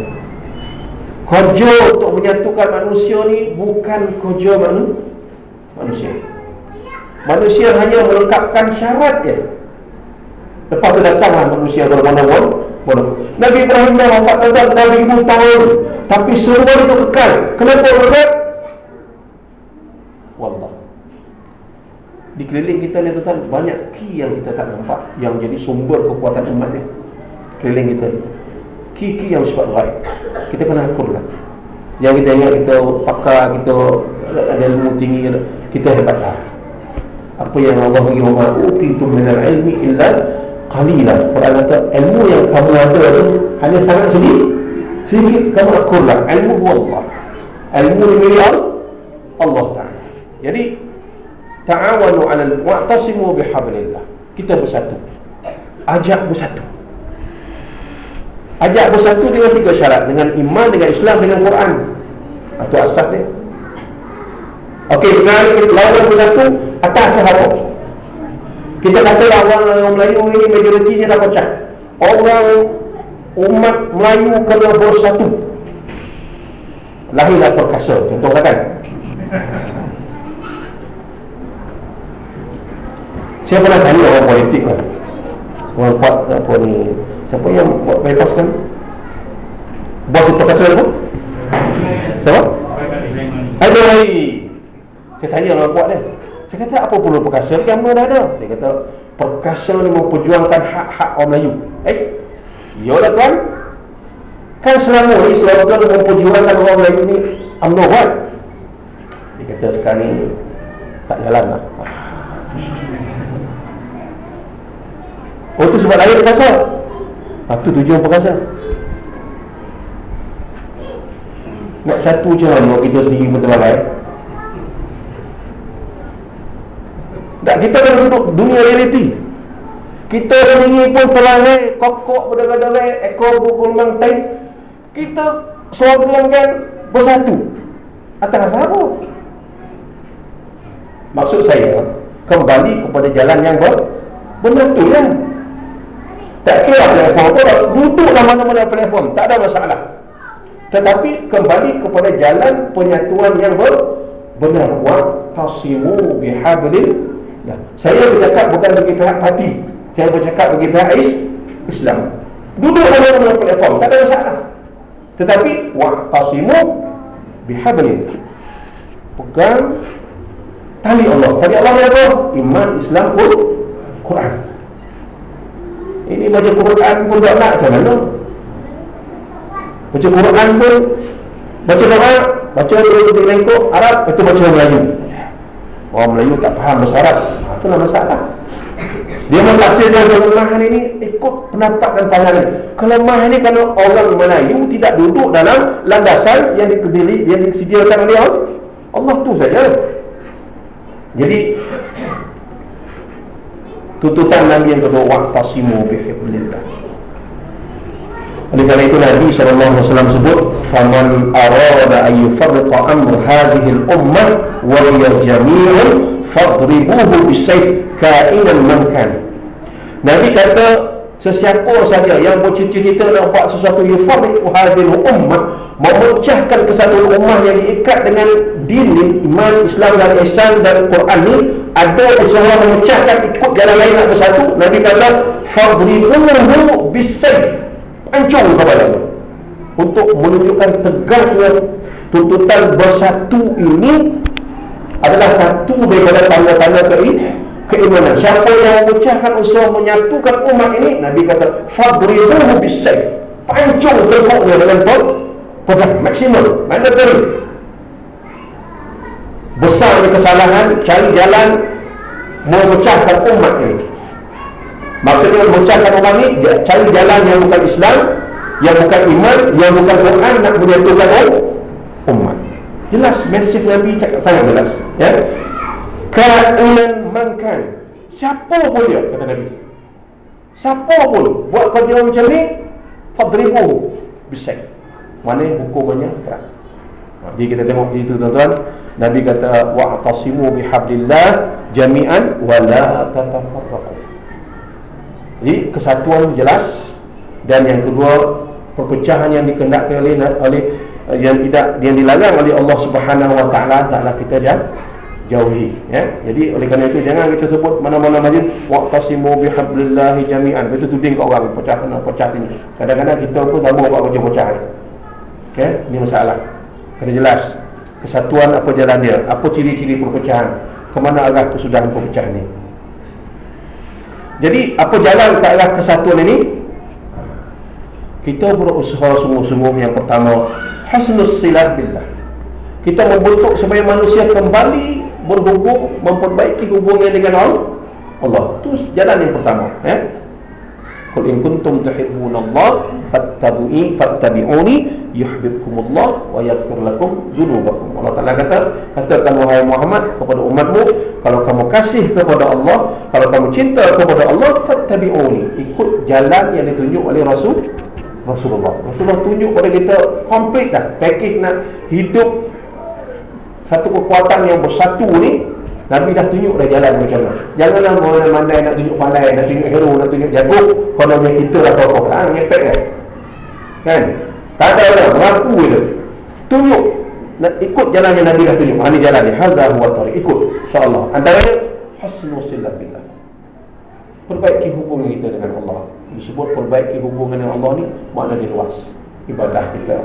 Kerja untuk menyatukan manusia ni bukan kerja manu manusia. Manusia hanya melengkapkan syarat je lepas tu datanglah manusia berbondong-bondong Nabi Ibrahim dah wafat tuan-tuan ribu tahun. Tapi semua itu kekal. Kenapa berat Wallah. Di keliling kita ni tuan Banyak ki yang kita tak nampak Yang jadi sumber kekuatan umat ni. Keliling kita ni. Ki-ki yang sebab baik Kita kena akurlah Yang kita ingat kita pakar Kita ada ilmu tinggi Kita hebat lah. Apa yang Allah bagi Wa utitu minal ilmi illa Qalilah Quran kata ilmu yang kamu ada tu Hanya sangat sedikit Sedikit kamu akurlah Ilmu Allah Ilmu ni Allah Ta'ala jadi ta'awanu 'alal wa'tasimu bihablillah. Kita bersatu. Ajak bersatu. Ajak bersatu dengan tiga syarat dengan iman dengan Islam dengan Quran. Itu asas dia. Okey, sekarang kita lawan bersatu atas apa? Kita kata orang orang Melayu ini majoritinya dah pecah. Orang umat Melayu kena bersatu. Lahirlah perkasa. Contoh katakan. Saya pernah tanya orang politik kan Orang buat apa ni Siapa yang buat bypass kan Bos itu kata apa Siapa Ada Saya tanya orang buat dia Saya kata apa perlu perkasa? Gambar dah ada? Dia kata Perkasa ni memperjuangkan hak-hak orang Melayu. Eh? Yalah tuan. Kan selama ni Selama tuan memperjuangkan orang Melayu ni UMNO kan Dia kata sekarang ni Tak jalan lah. Oh tu sebab lahir perkasa. Ha, tu tujuan perkasa. Nak satu je lah kita sendiri pun terlalai Tak kita kan duduk dunia realiti. Kita sendiri pun terlalai Kokok berdegai-degai Ekor bergulung tai. Kita kan bersatu Atas apa? Maksud saya Kembali kepada jalan yang ber Benar ya. Tak kira platform tu Duduklah mana-mana platform Tak ada masalah. Tetapi kembali kepada jalan penyatuan yang ber benar. Waqtasimu bihablil ya. Saya bercakap bukan bagi pihak parti. Saya bercakap bagi pihak Islam. Duduklah mana-mana platform Tak ada masalah. Tetapi Waqtasimu bihablil Pegang Tali Allah. Tali Allah apa? Iman Islam Quran. Ini baca Quran pun tak nak macam mana? Baca Quran pun Baca doa Baca doa kita lengkok Arab Itu baca Melayu Orang Melayu tak faham bahasa Arab ha, Itulah masalah. Dia menghasilkan kelemahan ini Ikut pendapat dan pandangan Kelemahan ini kerana orang Melayu Tidak duduk dalam landasan Yang dipedili Yang disediakan oleh Allah tu saja. Jadi Tutupan Nabi yang kedua Waqtasimu bihiblillah Oleh kerana itu Nabi SAW sebut arada ayyufarriqa amr hadihil ummah Wa hiya jami'un Fadribuhu bisayf Ka'inan mankan Nabi kata Sesiapa saja yang bercita-cita nak buat sesuatu Yufarriqu hadihil ummah Memecahkan kesatuan ummah yang diikat dengan din iman, Islam dan ihsan dan Quran ni ada usaha memecahkan ikut jalan lain nak bersatu Nabi kata fadribuhu bisayf pancung kepada untuk menunjukkan tegaknya tuntutan bersatu ini adalah satu daripada tanda-tanda ke keimanan. Siapa yang memecahkan usaha menyatukan umat ini Nabi kata fadribuhu bisayf pancung tengoknya dengan pedang maksimum mandatory. Besarnya kesalahan cari jalan memecahkan umat ini maksudnya memecahkan umat ini cari jalan yang bukan Islam yang bukan iman yang bukan Quran nak menyatukan umat. Jelas mesej Nabi cakap sangat jelas ya. Kainan mangkan. Siapa pun dia kata Nabi. Siapa pun buat kerja macam ni fadribu bisyak mana hukumannya keras jadi kita tengok itu tuan-tuan. Nabi kata wa'tasimu bihablillah jami'an wa la. Jadi kesatuan jelas dan yang kedua perpecahan yang dikendaki oleh oleh yang tidak yang dilarang oleh Allah Subhanahu wa taala taklah kita dia jauhi ya. Jadi oleh kerana itu jangan kita sebut mana-mana majlis wa'tasimu bihablillah jami'an. Itu tuding kat orang pecah kena pecah ini. Kadang-kadang kita pun sama buat macam pecah. Okey, ini masalah. Kena jelas kesatuan apa jalan dia apa ciri-ciri perpecahan ke mana arah kesudahan perpecahan ini jadi apa jalan ke arah kesatuan ini? Kita berusaha sungguh-sungguh yang pertama hasnus silah billah. Kita membentuk supaya manusia kembali berhubung memperbaiki hubungan dengan Allah. Itu jalan yang pertama ya. eh? Qul in kuntum tuhibbunallah fattabi'uni fattabi'uni yuhibbukumullah wa yaghfir lakum dzunubakum. Allah Taala kata, katakan wahai Muhammad kepada umatmu, kalau kamu kasih kepada Allah, kalau kamu cinta kepada Allah, fattabi'uni. Ikut jalan yang ditunjuk oleh Rasul Rasulullah. Rasulullah tunjuk kepada kita komplit dah package nak hidup satu kekuatan yang bersatu ni Nabi dah tunjuk dah jalan macam mana. Janganlah orang mandai nak tunjuk pandai Nak tunjuk hero, nak tunjuk jago Kononnya kita lah tokoh ha, Ngepek kan Kan? Tak ada orang, mengaku je Tunjuk. Nak Ikut jalan yang Nabi dah tunjuk. Ini jalan ni, Hazar wa tari Ikut, insyaAllah. Antaranya Hasnu sillah billah. Perbaiki hubungan kita dengan Allah. Disebut perbaiki hubungan dengan Allah ni Maknanya luas. Ibadah kita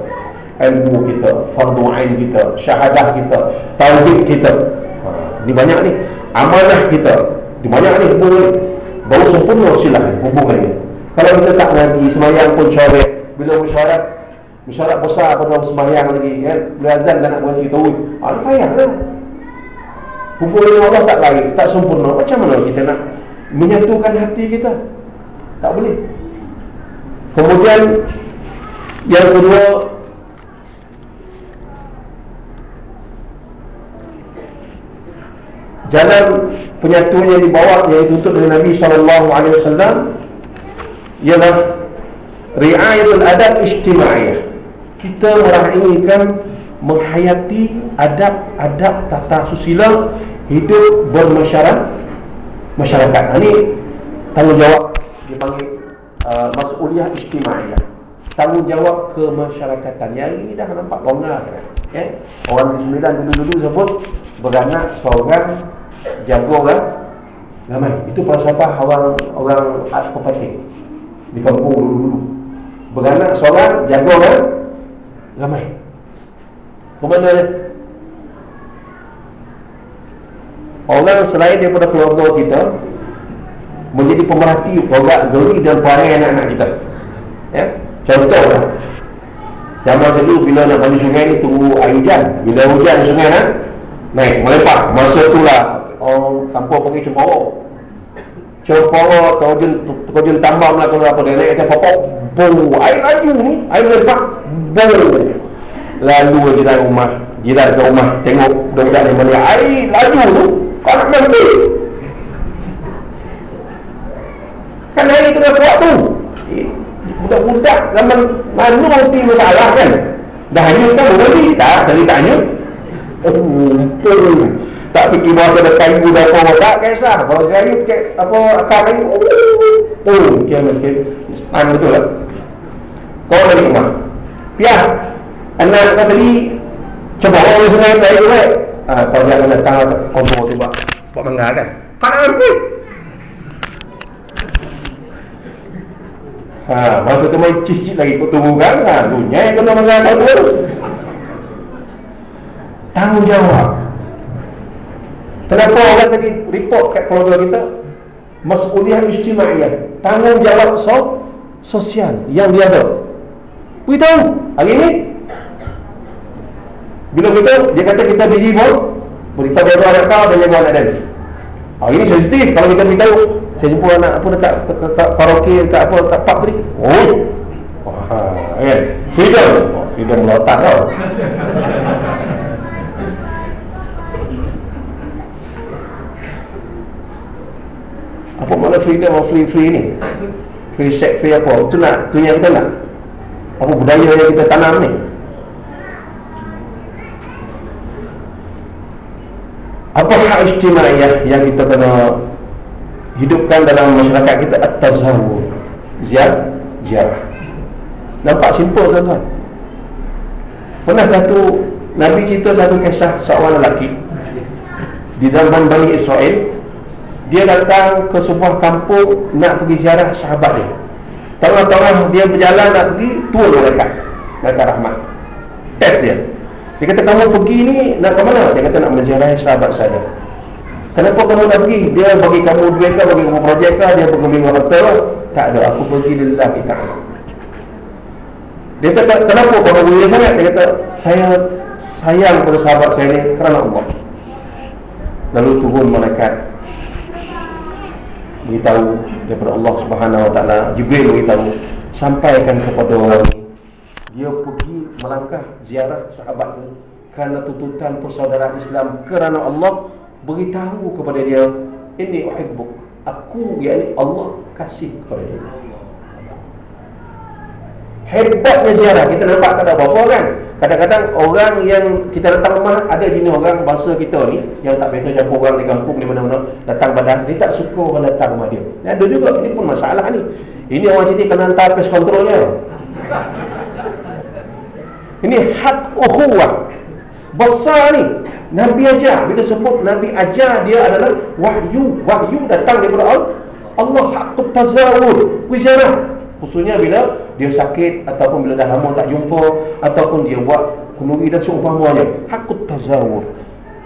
Ilmu kita Fardu ain kita Syahadah kita Tauhid kita ini banyak ni. Amanah kita. Ini banyak ni hubungan ni. Baru sempurna silah hubungan ni. Kalau kita tak ngaji Semayang pun coret Bila mesyuarat Mesyuarat besar pada semayang lagi kan? Bila azan dan nak berhenti tahu Ah, ini payah kan Hubungan dengan Allah tak baik Tak sempurna. Macam mana kita nak Menyatukan hati kita? Tak boleh. Kemudian Yang kedua jalan penyatuan yang dibawa yang dituntut dengan Nabi sallallahu alaihi wasallam ialah riayatul adab ijtimaiyah. Kita meraihkan menghayati adab-adab tata susila hidup bermasyarakat masyarakat. Ini tanggungjawab dipanggil uh, mas'uliyah ijtimaiyah. Tanggungjawab kemasyarakatan. Yang ini dah nampak longgar sekarang. Okay? Orang di sembilan dulu-dulu sebut beranak seorang jago kan ramai. Itu falsafah orang orang at pepatih di kampung dulu-dulu. Beranak seorang jago kan ramai. Ke mana orang selain daripada keluarga kita menjadi pemerhati orang geri dan perangai anak-anak kita. Ya contoh lah zaman dulu bila nak mandi sungai ni tunggu air hujan. Bila hujan sungai ha? naik melepak masa itulah orang kampung panggil cemporo cemporo terjun terjun tambang lah kalau apa dia naik atas popok bau. Air laju ni air melepak bau. Lalu jiran rumah jiran ke rumah tengok budak-budak ni mana air laju tu kau nak mandi kan air kena kuat tu budak-budak zaman mana mesti masalah kan? Dah hanyut kan boleh tak tak hanyut oh, tak fikir bahawa ada kayu dan apa tak kisah bahawa kayu apa akar kayu oh oh kian mesti an betul lah. Kau dari rumah piah. Anak kau tadi cuba orang sungai baik baik. Ah kau jangan datang kompor tu buat mangga kan? Kan ambil Ha, masa tu main cicit lagi kau tunggu kan? Ha, dunia yang kena makan apa? Tanggungjawab. Kenapa orang tadi report kat keluarga kita? Mas'uliyah ijtimaiyah. Tanggungjawab so, sosial yang dia ada. Kita tahu hari ni bila kita dia kata kita busy pun beritahu dia anak kau dan anak dia. Hari ni sensitif kalau kita beritahu saya jumpa anak apa dekat karaoke dekat apa dekat pub tadi. Oh. Wah, kan. Freedom. Oh, freedom melotak tau. apa makna freedom of free free ni? Free sex, free apa? Itu nak, itu yang kita nak. Apa budaya yang kita tanam ni? Apa hak istimewa yang kita kena hidupkan dalam masyarakat kita? At-tazawwur. Ziar ziarah nampak simpel tuan-tuan. Pernah satu Nabi cerita satu kisah seorang lelaki di dalam Bani Israel. Dia datang ke sebuah kampung nak pergi ziarah sahabat dia. Tengah-tengah dia berjalan nak pergi turun mereka mereka rahmat. Test dia dia kata kamu pergi ni nak ke mana? Dia kata nak menziarahi sahabat saya. Kenapa kamu nak pergi? Dia bagi kamu duit ke, bagi kamu projek ke, dia kamu harta Tak ada, aku pergi lillah kita. Dia kata, kenapa kamu boleh sangat? Dia kata, saya sayang pada sahabat saya ni kerana Allah. Lalu turun malaikat. Beritahu daripada Allah subhanahu wa ta'ala Jibril beritahu Sampaikan kepada orang ini Dia pergi melangkah ziarah sahabat ini Kerana tuntutan persaudaraan Islam Kerana Allah beritahu kepada dia ini uhibbuk. Aku yakni Allah kasih kepada dia. Hebatnya ziarah. Kita nampak tak ada apa-apa kan? Kadang-kadang orang yang kita datang rumah ada jenis orang bangsa kita ni yang tak biasa jumpa orang di kampung di mana-mana datang badan dia tak suka orang datang rumah dia. Ada juga ini pun masalah ni. Ini orang cerita kena hantar pest controlnya ini hak ukhuwah. Besar ni. Nabi ajar. Bila sebut Nabi ajar dia adalah Wahyu. Wahyu datang daripada Allah. Allah hakut tazawur Wijarah Khususnya bila dia sakit Ataupun bila dah lama tak jumpa Ataupun dia buat kunuri dan seumpamanya. Hakut tazawur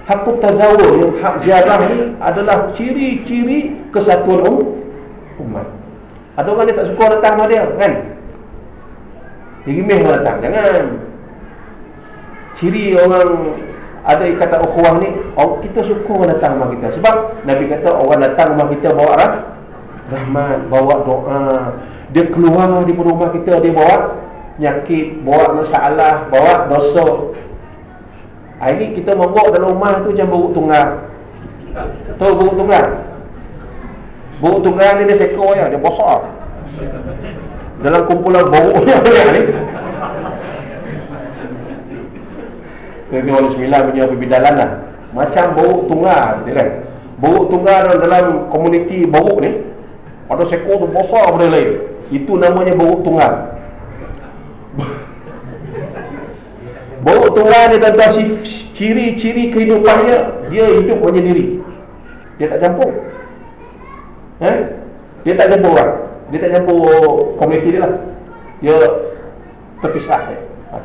Hakut tazawur Yang hak ziarah ni adalah ciri-ciri kesatuan um, umat. Ada orang yang tak suka datang sama dia kan? Dia gimih datang. Jangan Ciri orang ada kata ukhuwah ni oh, kita suka orang datang rumah kita. Sebab Nabi kata orang datang rumah kita bawa rah, rahmat bawa doa. Dia keluar di rumah kita dia bawa nyakit bawa masalah bawa dosa. Ha, ini kita membawa dalam rumah tu macam buruk tunggal. Tahu buruk tunggal? Buruk tunggal ni dia sekor ya dia besar dalam kumpulan buruknya ni Nabi Muhammad Sembilan punya perbidalan lah Macam buruk tunggal gitu kan? Buruk tunggal dalam komuniti buruk ni Ada sekor tu besar pada lain. Itu namanya buruk tunggal. Buruk tunggal ni tentang ciri-ciri kehidupannya Dia hidup menyendiri Dia tak campur. Eh? Dia tak campur orang. Dia tak campur komuniti dia lah. Dia terpisah. Eh?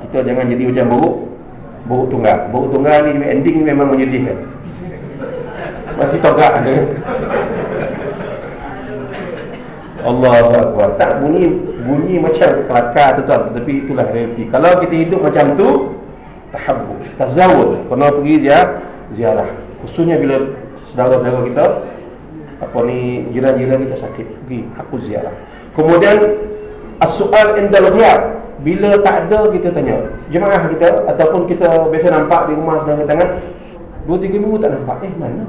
Kita jangan jadi macam buruk buruk tunggal. Buruk tunggal ni ending ni memang menyedihkan mati togak Allah Akbar. Tak bunyi bunyi macam kelakar tu tuan. Tetapi itulah realiti. Kalau kita hidup macam tu tahabbuk tazawud. Kena pergi dia ziarah. Khususnya bila saudara-saudara kita apa ni jiran-jiran kita sakit pergi aku ziarah. Kemudian as-su'al indal ghiyab bila tak ada kita tanya Jemaah kita Ataupun kita biasa nampak di rumah dengan tangan Dua tiga minggu tak nampak Eh mana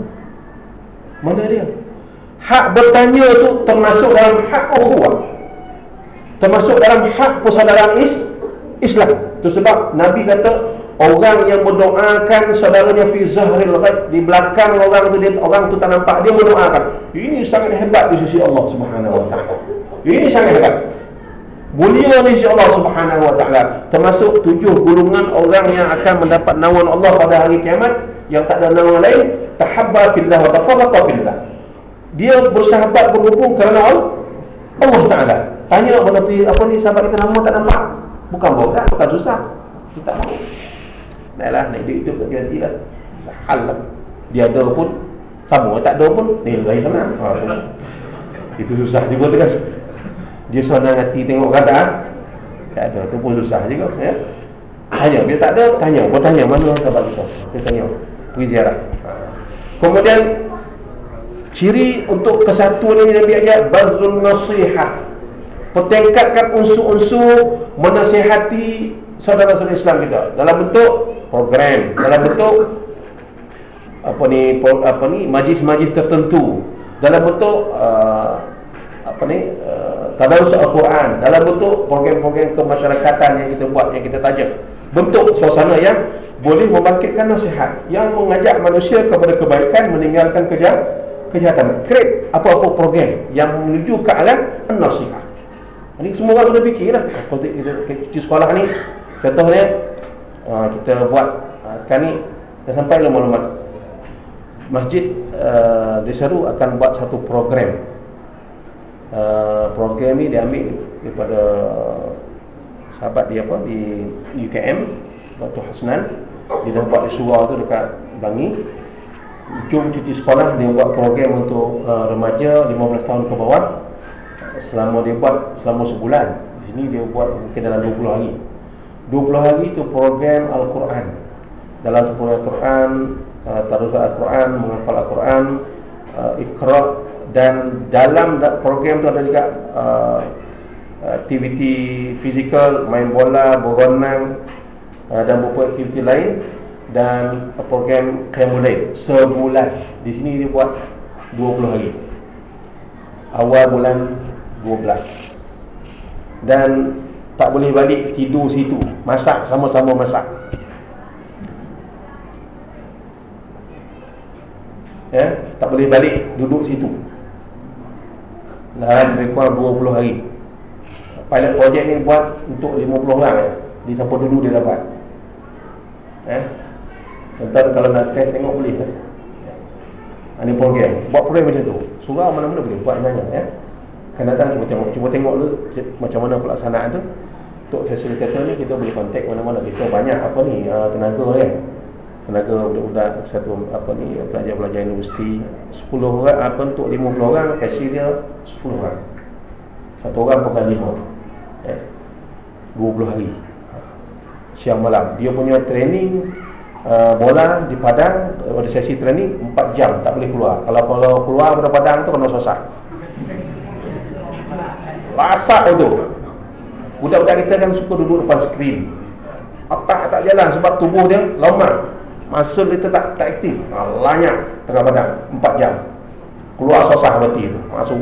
Mana dia Hak bertanya tu termasuk dalam hak ukhuwah Termasuk dalam hak persaudaraan is, Islam Itu sebab Nabi kata Orang yang mendoakan saudaranya fi zahril ghaib di belakang orang tu dia orang tu tak nampak dia mendoakan. Ini sangat hebat di sisi Allah Subhanahu wa taala. Ini sangat hebat. Mulia ni Allah subhanahu wa ta'ala. Termasuk tujuh gulungan orang yang akan mendapat nawan Allah pada hari kiamat. Yang tak ada nawan lain Tahabba fillah wa tafaraqa fillah. Dia bersahabat berhubung kerana Allah Ta'ala. Tanya mana apa ni sahabat kita nama tak nampak? Bukan bodoh, bukan susah. Kita tak mahu. Naiklah, naik hidup tak ganti lah. Hal lah. Dia ada pun Sama, tak ada pun Ni lagi sana ha, Itu susah juga tu kan Dia senang hati tengok kata Tak ada, tu pun susah juga ya? Tanya, dia tak ada, tanya. Kau tanya, mana sahabat kita Dia tanya, pergi ziarah. Ha. Kemudian Ciri untuk kesatuan ini Nabi ajak Bazrul nasihat Pertingkatkan unsur-unsur Menasihati Saudara-saudara Islam kita. Dalam bentuk program Dalam bentuk Apa ni apa ni Majlis-majlis tertentu. Dalam bentuk uh, Apa ni? Uh, Tadarus Al-Quran. Dalam bentuk program-program kemasyarakatan Yang kita buat, yang kita tajam Bentuk suasana yang Boleh membangkitkan nasihat Yang mengajak manusia kepada kebaikan Meninggalkan kejahatan kejahatan. Create apa-apa program yang menuju ke arah nasihat. Ini semua orang sudah fikirlah. Konteks kita cuci sekolah ni? Contohnya uh, kita buat uh, sekarang ni dah sampai maklumat masjid uh, Desaru akan buat satu program uh, program ni diambil daripada sahabat dia apa di UKM Dr. Hasnan. Dia dah buat surau tu dekat Bangi. Jom cuti sekolah dia buat program untuk uh, remaja 15 tahun ke bawah. Selama dia buat selama sebulan. Di sini dia buat mungkin dalam 20 hari. 20 hari itu program Al-Quran. Dalam program Al-Quran uh, tarus Al-Quran menghafal Al-Quran uh, Iqra dan dalam program tu ada juga uh, aktiviti fizikal main bola berenang uh, dan beberapa aktiviti lain dan program Qiyamulail sebulan. Di sini dia buat 20 hari. Awal bulan 12. Dan tak boleh balik tidur situ. Masak sama-sama masak. Ya, tak boleh balik duduk situ. Lebih kurang 20 hari. Pilot project ni buat untuk 50 orang ya. Di siapa dulu dia dapat. Ya. Tentang kalau nak test tengok boleh kan? Ini program. Buat program macam tu. Surah mana-mana boleh buat nanya ya. Kan datang cuba tengok, cuba tengok dulu macam mana pelaksanaan tu. Untuk fasilitator ni kita boleh kontak mana-mana kita banyak apa ni uh, tenaga kan. Tenaga budak-budak satu apa ni pelajar-pelajar universiti 10 orang apa untuk 50 orang fasil dia 10 orang. Satu orang pegang 5. Eh. 20 hari. Siang malam. Dia punya training Uh, bola di padang ada sesi training 4 jam tak boleh keluar kalau kalau keluar dari padang tu kena susah rasak itu budak-budak kita kan suka duduk depan skrin otak tak jalan sebab tubuh dia lemah masa kita tak, tak aktif lanyap tengah padang 4 jam. Keluar susah berarti itu masuk.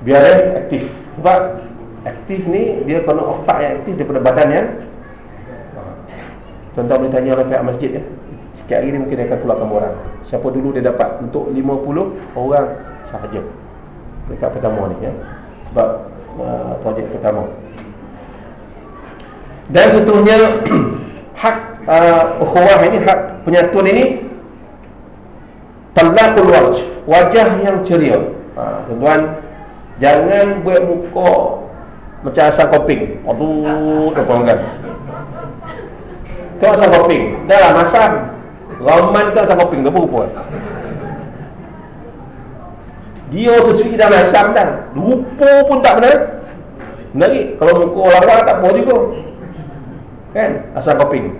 Biar dia aktif. Sebab aktif ni dia kena otak yang aktif daripada badan yang Tuan-tuan boleh tanya oleh pihak masjid ya. Sikit hari ni mungkin dia akan keluarkan orang Siapa dulu dia dapat Untuk 50 orang sahaja. Dekat pertama ni ya. Sebab uh, projek pertama. Dan seterusnya Hak uh, Ukhwah ini Hak penyatuan ini Talakul wajh Wajah yang ceria. Ha, Tuan-tuan Jangan buat muka Macam asal koping. Aduh Depan kan Tengok asal koping. Dah lah masam Roman tu asal koping Apa rupa Dia tu sendiri dah masam dah. Rupa pun tak benar. Menarik Kalau muka lawa tak apa juga Kan Asal koping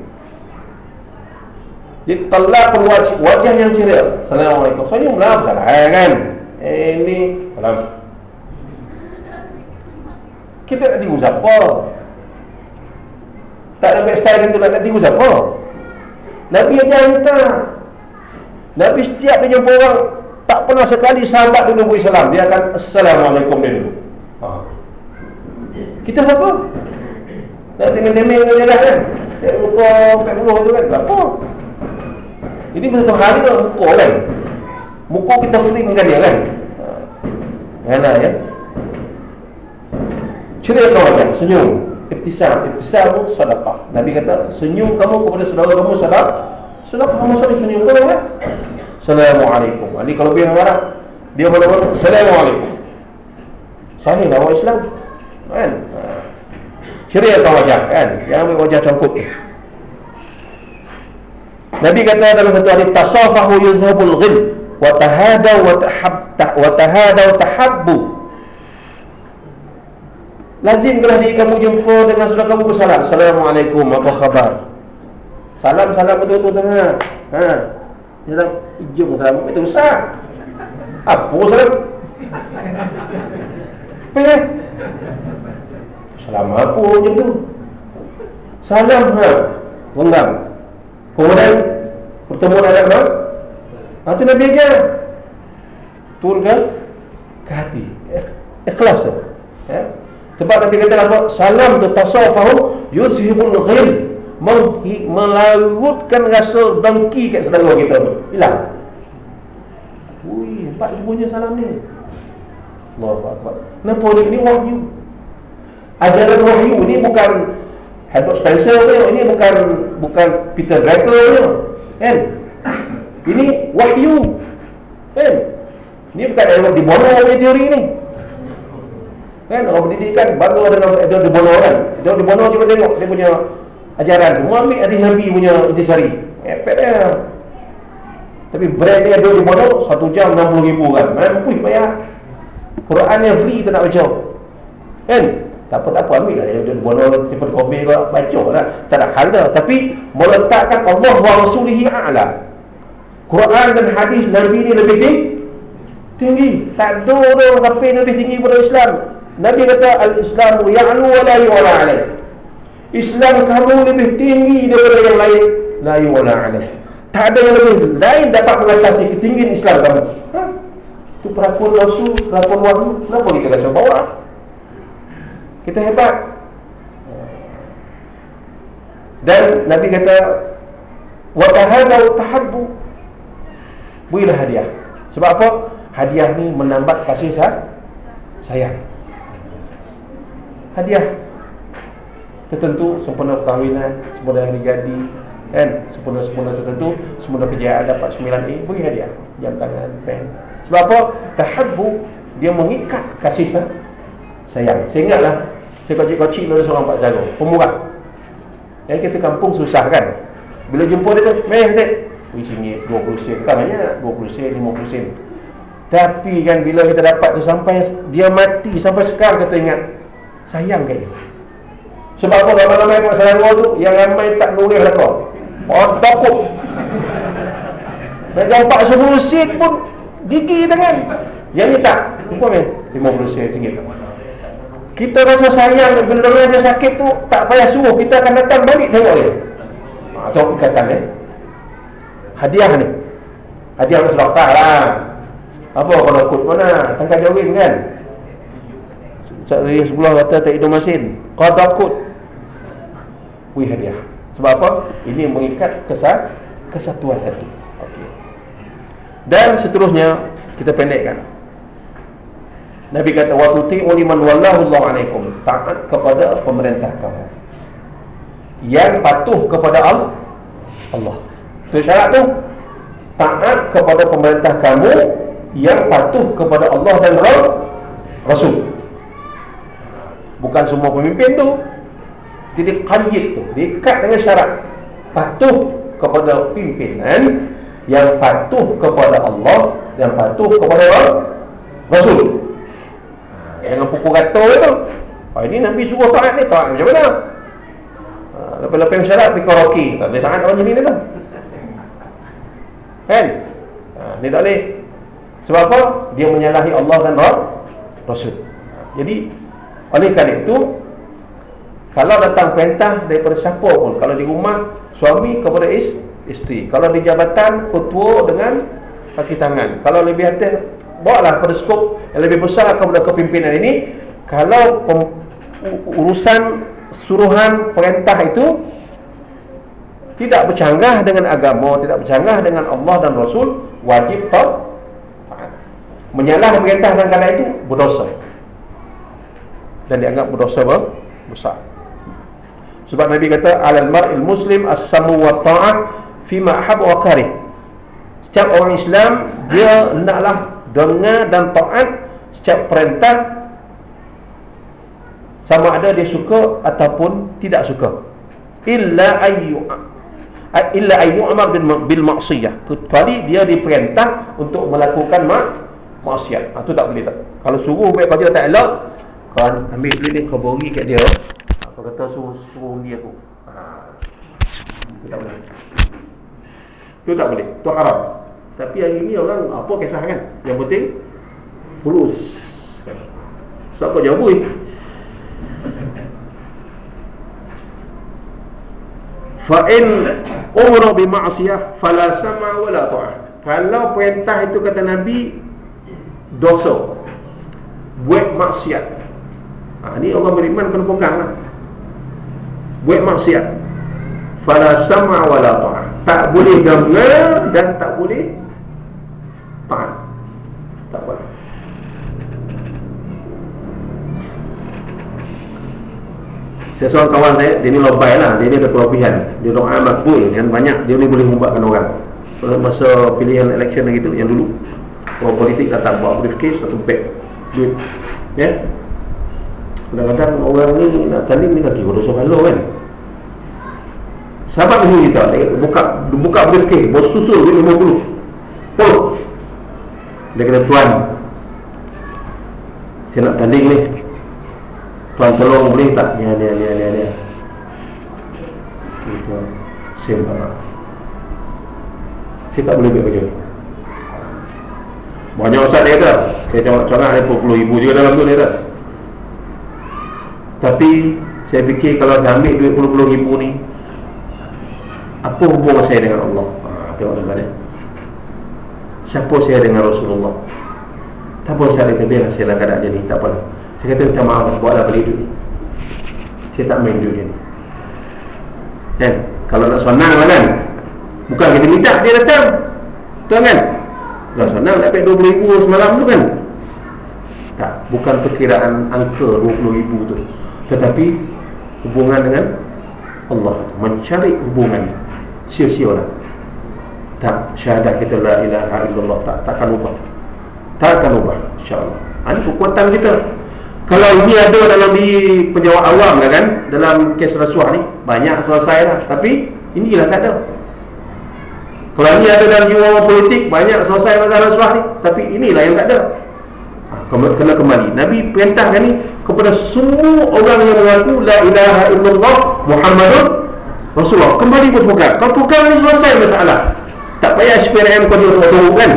Jadi telah pun wajah, yang ceria Assalamualaikum Senyum lah Salah kan Eh ni Salam Kita nak tengok siapa tak ada backstyle itu nak tipu siapa? Nabi aja hantar. Nabi setiap dia jumpa orang tak pernah sekali sahabat dulu beri salam. Dia akan assalamualaikum dia dulu. Ha. Kita siapa? Tak tengok-tengok dia lah kan. Dia muka 40 tu kan. Apa? Ini betul hari tu muka kan. Muka kita pening kan dia kan. Mana ya? Ceria kawan senyum. Iktisam, iktisam itu sedekah. Nabi kata, senyum kamu kepada saudara kamu sedekah. Sedekah kamu senyum kamu kan? Assalamualaikum. Ini kalau biar marah, dia mana? Assalamualaikum. Sahih orang Islam Kan ha. Ceria kau wajah kan Yang ambil wajah cangkut Nabi kata dalam satu hadis tasafahu yuzhabul ghil wa tahadaw wa tahabta wa tahabbu Lazimlah ni kamu jumpa dengan saudara kamu bersalam. Assalamualaikum, apa khabar? Salam salam betul-betul sangat. Ha. Dia tak salam itu besar. Apa salam? Ya? Salam apa macam tu? Salam ha. Wenggam. Kemudian pertemuan apa? Ha, itu Nabi ajar. Turunkan ke hati. Ikhlas tu. Ya. Sebab Nabi kata apa? Salam tu tasafahu yuzhibul ghil. Melarutkan rasa dengki kat saudara kita tu. Hilang. Ui, hebat bunyi salam ni. Allahu Akbar. Kenapa ni? Ini wahyu. Ajaran wahyu ni bukan Herbert Spencer tu. Ini bukan bukan Peter Drucker tu. Kan? Ini wahyu. Kan? Ini bukan Edward di Bono punya teori ni. Kan? Orang pendidikan ada nama Edward di Bono kan? Edward di Bono cuba tengok dia punya ajaran. Semua ambil hadis Nabi punya intisari. Epek dia. Tapi brand dia Edward di Bono satu jam 60 ribu kan. Mampu bayar. Quran yang free kita nak baca kan tak apa tak apa ambil lah. Dia bono tipe kopi kau baca lah. Tak ada hal dah tapi meletakkan Allah wa rasulihi a'la. Quran dan hadis Nabi ni lebih tinggi tinggi. Tak ada orang tapi lebih tinggi pada Islam. Nabi kata al-Islam ya'lu wa la yu'la alaih. Islam kamu lebih tinggi daripada yang lain. La yu'la alaih. Tak ada yang lebih lain dapat mengatasi ketinggian Islam kamu. Ha? Itu perakun Rasul, perakun wahyu. Kenapa kita rasa bawa? Kita hebat. Dan Nabi kata Watahadau tahabbu. Berilah hadiah. Sebab apa? Hadiah ni menambat kasih sah? sayang. Hadiah. Tertentu sempurna perkahwinan Sempurna yang jadi kan? Sempurna-sempurna tertentu sempurna kejayaan dapat 9A beri hadiah. Jam tangan pen. Sebab apa? Tahabbu Dia mengikat kasih sayang. Saya ingatlah Saya kocik-kocik dulu seorang Pak Zago Pemurah. Yang kita kampung susah kan? Bila jumpa dia tu Meh dek Wih singgit 20 sen. Kan hanya 20 sen 50 sen. Tapi kan bila kita dapat tu sampai Dia mati sampai sekarang kita ingat Sayang kan dia Sebab apa? Ramai-ramai Pak Selangor tu Yang ramai tak nulis lah kau. Oh takut Dan dapat 10 sen pun Gigi tangan. Yang ni tak? Apa ni 50 sen tinggi Kita rasa sayang Bila dia sakit tu Tak payah suruh. Kita akan datang balik tengok dia. Ha, Tengok ikatan ni. Hadiah ni. Hadiah ni sedekah lah Apa kalau kut mana Tangkap jauhin kan? Cari sebelah kata tak hidung masin. Kau takut Wih hadiah. Sebab apa? Ini mengikat kesat Kesatuan hati. Dan seterusnya kita pendekkan. Nabi kata wa tuti'u liman wallahu Allah alaikum. Taat kepada pemerintah kamu. Yang patuh kepada Allah. Allah. Itu syarat tu. Taat kepada pemerintah kamu yang patuh kepada Allah dan Rasul. Bukan semua pemimpin tu. Jadi qayyid tu, diikat dengan syarat patuh kepada pimpinan yang patuh kepada Allah yang patuh kepada Rasul jangan pukul kata itu oh, ini Nabi suruh taat ni taat macam mana? Ha, lepas-lepas syarat pergi karaoke. Tak boleh taat jenis ni tu. Kan? Ha, ni tak boleh. Sebab apa? Dia menyalahi Allah dan Rasul. Jadi oleh kerana itu kalau datang perintah daripada siapa pun kalau di rumah suami kepada isteri isteri. Kalau di jabatan, ketua dengan kaki tangan. Kalau lebih atas, bawalah pada skop yang lebih besar kepada kepimpinan ini. Kalau pem, urusan suruhan perintah itu tidak bercanggah dengan agama, tidak bercanggah dengan Allah dan Rasul, wajib taat. Menyalah perintah dan kala itu berdosa. Dan dianggap berdosa besar. Sebab Nabi kata alal mar'il muslim as-samu wa ta'ah fima ahab wa karih setiap orang Islam dia hendaklah dengar dan taat setiap perintah. Sama ada dia suka ataupun tidak suka. Illa ayyu illa ayyu amar bil, maksiyah kecuali dia diperintah untuk melakukan mak maksiat. Ha, tak boleh tak? Kalau suruh baik kerja tak elok kan ambil duit ni kau bagi kat dia. Kau kata suruh suruh dia aku. Ha. itu tak boleh. Itu tak boleh. Itu haram tapi hari ni orang apa kisah kan? Yang penting fulus siapa jawab ni fa in umra bi ma'siyah fala sama wala ta'ah. Kalau perintah itu kata nabi dosa. Buat maksiat. Ha, ni orang beriman kena pegang lah. Buat maksiat. Fala sama wala ta'ah. Tak boleh dengar dan tak boleh taat tak boleh. Saya seorang kawan saya, dia ni lobai lah. Dia ni ada kelebihan. Dia doa makbul Yang banyak dia ni boleh membuatkan orang. Masa pilihan election yang itu Yang dulu Orang politik datang bawa briefcase Satu bag Duit Ya? Kadang-kadang orang ni nak tanding ni kaki Bodoh sohalo kan? Sahabat ni kita Buka buka briefcase Bos duit 50 Puluh Dia kata tuan Saya nak tanding ni Tuan tolong boleh tak? Ya, ya, ya, ya, ya. Itu saya minta maaf. Saya tak boleh buat kerja. Banyak ustaz dia kata. Saya cakap-cakap ada puluh ribu juga dalam tu dia kata. Tapi saya fikir kalau saya ambil duit puluh-puluh ribu ni apa hubungan saya dengan Allah? Ha, tengok tuan Siapa saya dengan Rasulullah? Tak apa saya kata biar saya lah keadaan jadi. Tak apa saya kata minta maaf Buatlah balik duit. Saya tak main duit ni Kan? Kalau nak senang lah kan? Bukan kita minta dia datang. Tuan kan? Kalau senang 20 ribu semalam tu kan? Tak Bukan perkiraan angka 20 ribu tu. Tetapi Hubungan dengan Allah. Mencari hubungan. Sia-sia lah Tak Syahadat kita La ilaha illallah Tak takkan ubah. Takkan ubah InsyaAllah. Ini kekuatan kita. Kalau ini ada dalam di penjawab awam lah kan Dalam kes rasuah ni Banyak selesai lah. Tapi inilah tak ada. Kalau ini ada dalam jiwa politik Banyak selesai masalah rasuah ni. Tapi inilah yang tak ada. Ha, Kena kembali. Nabi perintahkan ni Kepada semua orang yang mengaku La ilaha illallah Muhammadun Rasulullah. Kembali berpegang. Kau pegang ni selesai masalah Tak payah SPRM kau dia tahu kan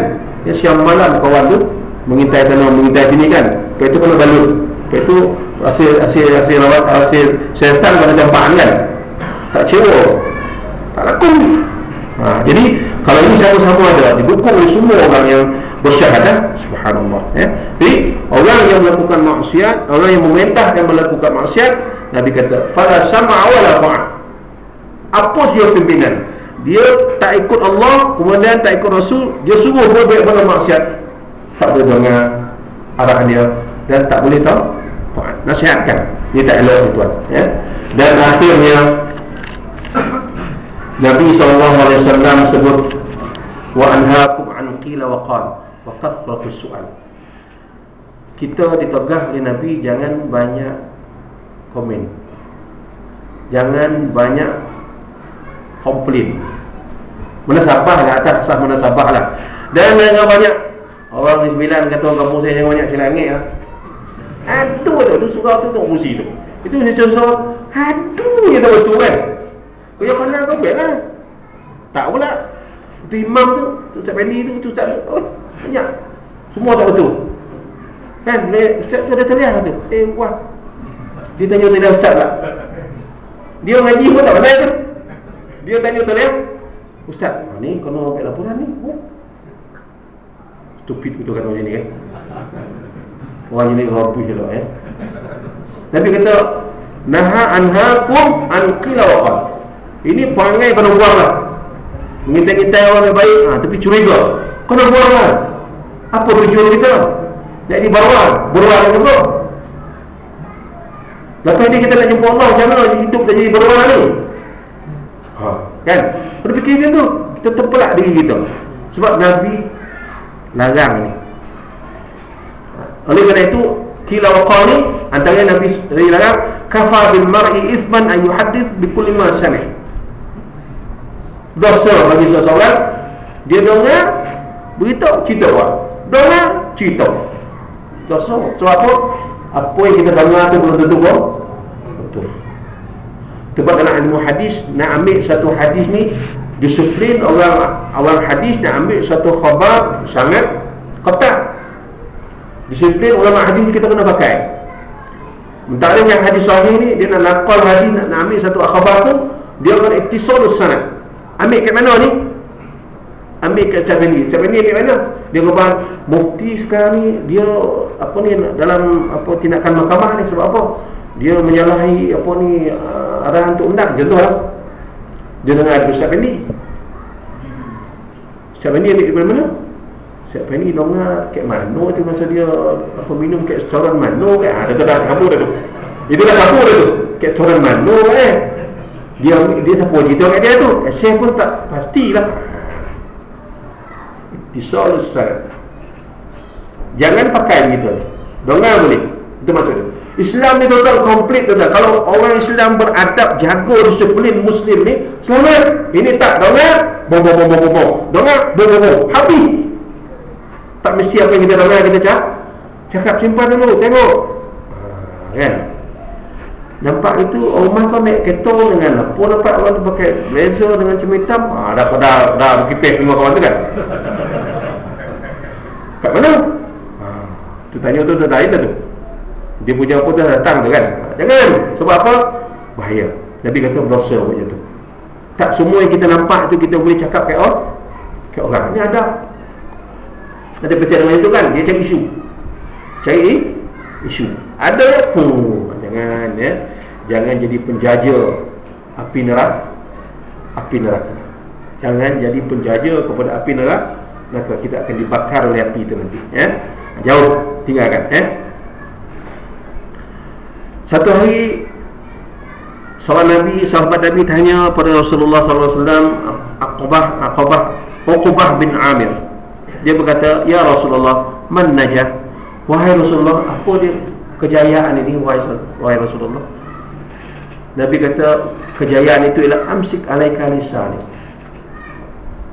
Ya siang malam kawan tu Mengintai sana mengintai sini kan Lepas itu kena balut Lepas tu hasil hasil hasil rawat hasil setan pada jamban kan. Tak cewa. Tak laku. Ha, jadi kalau ini sama-sama ada didukung oleh semua orang yang bersyahadah subhanallah ya. Jadi orang yang melakukan maksiat, orang yang memerintah dan melakukan maksiat, Nabi kata fala sam'a wala ta'a. Apa dia pimpinan? Dia tak ikut Allah, kemudian tak ikut Rasul, dia suruh buat baik maksiat. Tak boleh dengar arahan dia dan tak boleh tahu. Nasihatkan. Dia tak elok tuan ya. Dan akhirnya Nabi SAW sebut wa anhaakum an qila wa qal wa su'al. Kita ditegah oleh Nabi jangan banyak komen. Jangan banyak komplain. Mana sabah lah atas sah mana sabah lah. Dan jangan banyak orang di sembilan kata kamu saya jangan banyak celangit lah Aduh tu, tu surau tu tengok kursi tu. Itu saya contoh Aduh dia tahu betul kan? Kau yang mana kau buat lah Tak pula. Itu imam tu Tu Ustaz Fendi tu Tu Ustaz Oh banyak. Semua tak betul. Kan? Ustaz tu ada taliah tu. Eh wah Dia tanya taliah Ustaz lah Dia ngaji pun tak pandai tu Dia tanya taliah Ustaz ah, ni kena ambil laporan ni? Oh. Stupid betul kan macam ni kan Orang ini rabbi je lah ya. Nabi kata Naha anhakum an qila wa Ini perangai kena buang lah. Mengintai-intai orang yang baik ha, Tapi curiga. Kena buang lah. Apa tujuan kita? Jadi baruan Beruang yang juga. Lepas ni kita nak jumpa Allah Macam mana hidup dah jadi beruang ni ha, Kan? Berfikir macam tu Kita terpelak diri kita. Sebab Nabi Larang ni. Oleh kerana itu kila waqah ni antara Nabi dari larang kafa bil mar'i ithman an yuhaddith bi kulli ma sami' dosa bagi seseorang dia dengar beritahu cerita orang. Dengar cerita. Dosa sebab apa? Apa yang kita dengar tu belum tentu sebab dalam ilmu hadis nak ambil satu hadis ni disiplin orang awal hadis nak ambil satu khabar sangat ketat. Disiplin ulama hadis kita kena pakai. Mentara yang hadis sahih ni dia nak nakal hadis nak, nak ambil satu khabar tu dia akan iktisal sanad ambil kat mana ni? Ambil kat siapa ni siapa ni ambil mana? Dia kata mufti sekarang ni dia apa ni dalam apa tindakan mahkamah ni sebab apa dia menyalahi apa ni uh, arahan untuk undang contohlah dia dengar ada Ustaz Fendi Ustaz Fendi ambil dari mana? Ustaz Fendi dengar kat mana tu masa dia apa minum kat restoran mana kan? Ha, dah dah kabur dah tu. Itu dah kabur dah tu. Kat restoran mana eh? Dia dia siapa cerita kat dia tu? Eh, saya pun tak pastilah. Disol Ustaz. Jangan pakai begitu. Dengar boleh. Itu maksudnya. Islam ni total komplit total. Kalau orang Islam beradab jaga disiplin Muslim ni selamat. Ini tak dengar, bom bom bom bom. Dengar, bom bom. Habis. Tak mesti apa yang kita dengar kita cakap. Cakap simpan dulu, tengok. Ha, kan? Nampak itu rumah tu naik ketong dengan apa dapat orang tu pakai blazer dengan cermin hitam. Ha, dah dah dah berkipis semua kawan tu kan. Kat mana? Ha, tu tanya tu dah lain dah tu. Dia punya apa dah datang tu kan? Jangan! Sebab apa? Bahaya. Nabi kata berdosa macam tu. Tak semua yang kita nampak tu Kita boleh cakap kat orang Kat orang. Ini ada. Ada percaya dengan itu kan? Dia cari isu. Cari isu. Ada hmm, Jangan ya. Jangan jadi penjaja Api neraka. Api neraka. Jangan jadi penjaja kepada api neraka. Maka kita akan dibakar oleh api itu nanti ya? Jauh. Tinggalkan ya? Satu hari Seorang Nabi, sahabat Nabi tanya pada Rasulullah SAW Aqbah, Aqbah, Uqbah bin Amir. Dia berkata, Ya Rasulullah, man najah? Wahai Rasulullah, apa dia kejayaan ini wahai, Rasulullah? Nabi kata, kejayaan itu ialah amsik alaika lisani.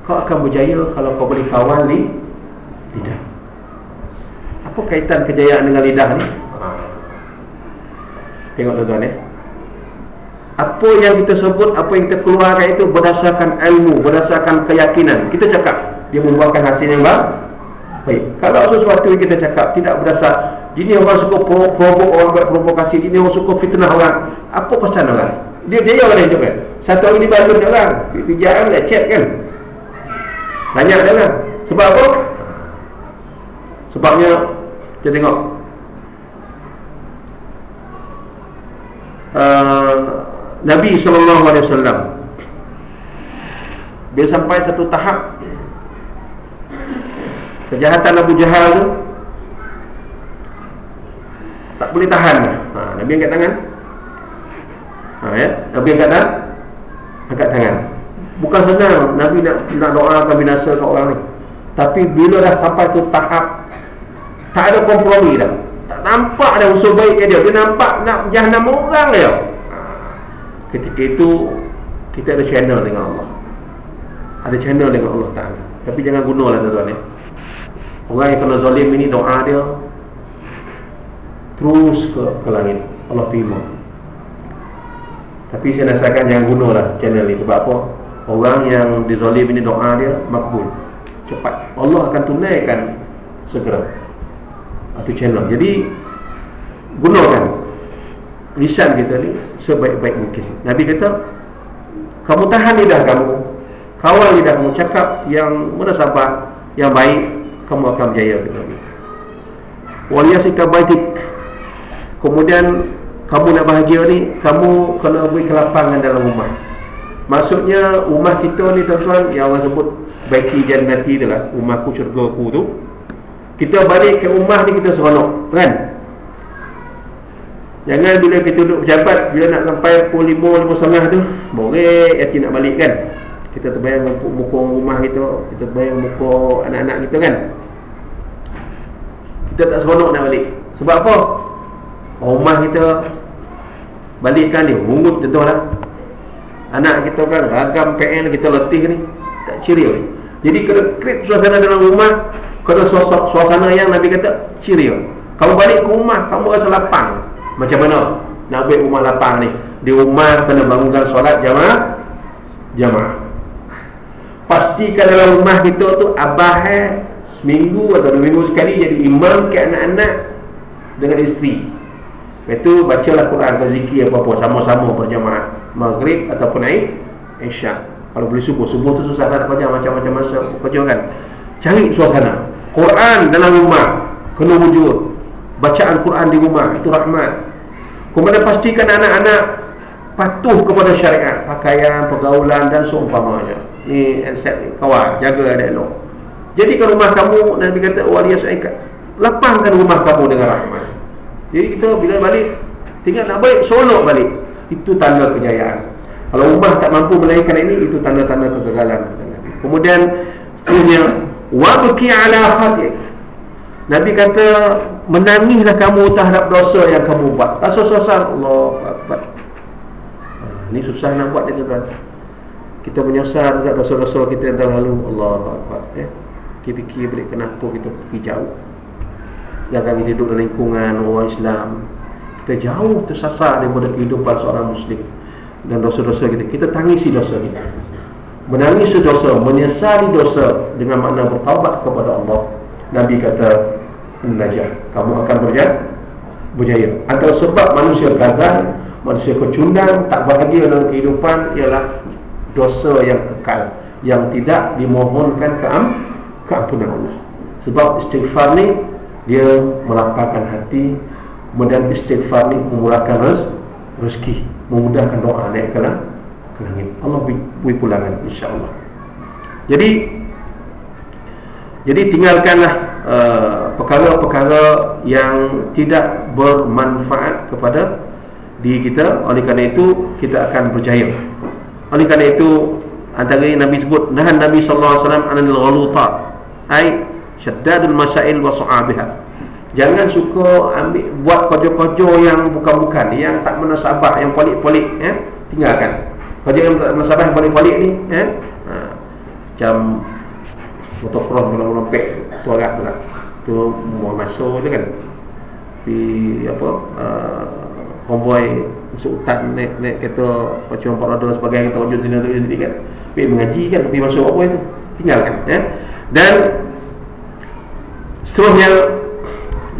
Kau akan berjaya kalau kau boleh kawal lidah. Apa kaitan kejayaan dengan lidah ni? Tengok tuan-tuan eh. Apa yang kita sebut Apa yang kita keluarkan itu Berdasarkan ilmu Berdasarkan keyakinan. Kita cakap Dia membuahkan hasil yang baik. Kalau sesuatu yang kita cakap Tidak berdasar Ini orang suka provok Orang buat provokasi Ini orang suka fitnah orang. Apa pesan orang? Dia dia orang yang kan Satu hari dibantu dia orang Dia dia chat kan. Banyak dia lah Sebab apa? Sebabnya Kita tengok uh, Nabi SAW Dia sampai satu tahap. Kejahatan Abu Jahal tu Tak boleh tahan. Ha, Nabi angkat tangan. Ha, ya? Nabi angkat tangan. Angkat tangan. Bukan senang Nabi nak, nak doakan binasa ke orang ni. Tapi bila dah sampai tu tahap Tak ada kompromi dah tak nampak ada usul baik dia. Dia nampak nak jahannam orang dia. Ha. Ketika itu Kita ada channel dengan Allah. Ada channel dengan Allah Ta'ala. Tapi jangan guna lah tuan-tuan ya. Orang yang kena zalim ini doa dia Terus ke, ke langit. Allah terima. Tapi saya nasihatkan jangan guna lah channel ni. Sebab apa? Orang yang dizalim ini doa dia Makbul. Cepat. Allah akan tunaikan Segera atau channel. Jadi gunakan lisan kita ni sebaik-baik mungkin. Nabi kata kamu tahan lidah kamu, kawal lidah kamu cakap yang munasabah, yang baik, kamu akan berjaya kata Nabi. Waliyasika baitik. Kemudian kamu nak bahagia ni, kamu kena beri kelapangan dalam rumah. Maksudnya rumah kita ni tuan-tuan yang orang sebut baiki jannati tu lah, rumahku syurga ku tu. Kita balik ke rumah ni kita seronok Kan? Jangan bila kita duduk pejabat Bila nak sampai pukul lima, lima setengah tu Boleh Yakin nak balik kan? Kita terbayang muka rumah kita Kita terbayang muka anak-anak kita kan? Kita tak seronok nak balik. Sebab apa? Rumah kita Balikkan dia Mungut contoh lah. Anak kita kan ragam PN kita letih ni Tak ceria Jadi kena krip suasana dalam rumah Kena suasana yang Nabi kata ceria. Kamu balik ke rumah Kamu rasa lapang. Macam mana? Nak buat rumah lapang ni. Di rumah kena bangunkan solat jamaah. Jamaah. Pastikan dalam rumah kita tu Abah eh Seminggu atau dua minggu sekali Jadi imam ke anak-anak Dengan isteri. Lepas tu bacalah Quran dan zikir apa-apa Sama-sama berjamaah. Maghrib ataupun naik Isyak Kalau boleh subuh Subuh tu susah nak baca macam-macam masa. Kerja kan Cari suasana. Quran dalam rumah Kena wujud. Bacaan Quran di rumah Itu rahmat. Kemudian pastikan anak-anak Patuh kepada syariat. Pakaian, pergaulan dan seumpamanya. Ni set ni. Kawan, jaga ada elok. Jadi ke rumah kamu Nabi kata Waliyah sa'ikat Lapangkan rumah kamu dengan rahmat. Jadi kita bila balik Tinggal nak baik, solok balik. Itu tanda kejayaan Kalau rumah tak mampu melahirkan ini Itu tanda-tanda kegagalan. Kemudian Seterusnya Wabki ala khatih Nabi kata Menangislah kamu terhadap dosa yang kamu buat. Rasa susah Allah Akbar. Ini susah nak buat dia tuan Kita menyesal terhadap dosa-dosa kita yang telah lalu Allah Akbar eh? Fikir-fikir balik kenapa kita pergi jauh. Yang kami hidup dalam lingkungan orang Islam. Kita jauh tersasar daripada kehidupan seorang Muslim dan dosa-dosa kita. Kita tangisi dosa kita menangisi dosa, menyesali dosa dengan makna bertaubat kepada Allah. Nabi kata Najah, kamu akan berjaya berjaya. Antara sebab manusia gagal manusia kecundang, tak bahagia dalam kehidupan ialah dosa yang kekal yang tidak dimohonkan keampunan Allah. Sebab istighfar ni dia melapangkan hati kemudian istighfar ni memurahkan rez, rezeki memudahkan doa naik ke langit. Allah beri pulangan insyaAllah. Jadi jadi tinggalkanlah uh, perkara-perkara uh, yang tidak bermanfaat kepada diri kita. Oleh kerana itu kita akan berjaya. Oleh kerana itu antara yang Nabi sebut nahan Nabi SAW anil ghaluta ai syaddadul masail wa jangan suka ambil buat kerja-kerja yang bukan-bukan yang tak menasabah yang polik-polik eh? tinggalkan kerja yang tak menasabah yang polik-polik ni eh? ha. macam motocross kalau lempek tu agak tu lah tu mau masuk tu kan di apa uh, konvoi masuk hutan naik, naik kereta macam empat roda sebagainya kita wujud sini kan pergi mengaji kan pergi masuk apa itu tinggalkan eh? dan Seterusnya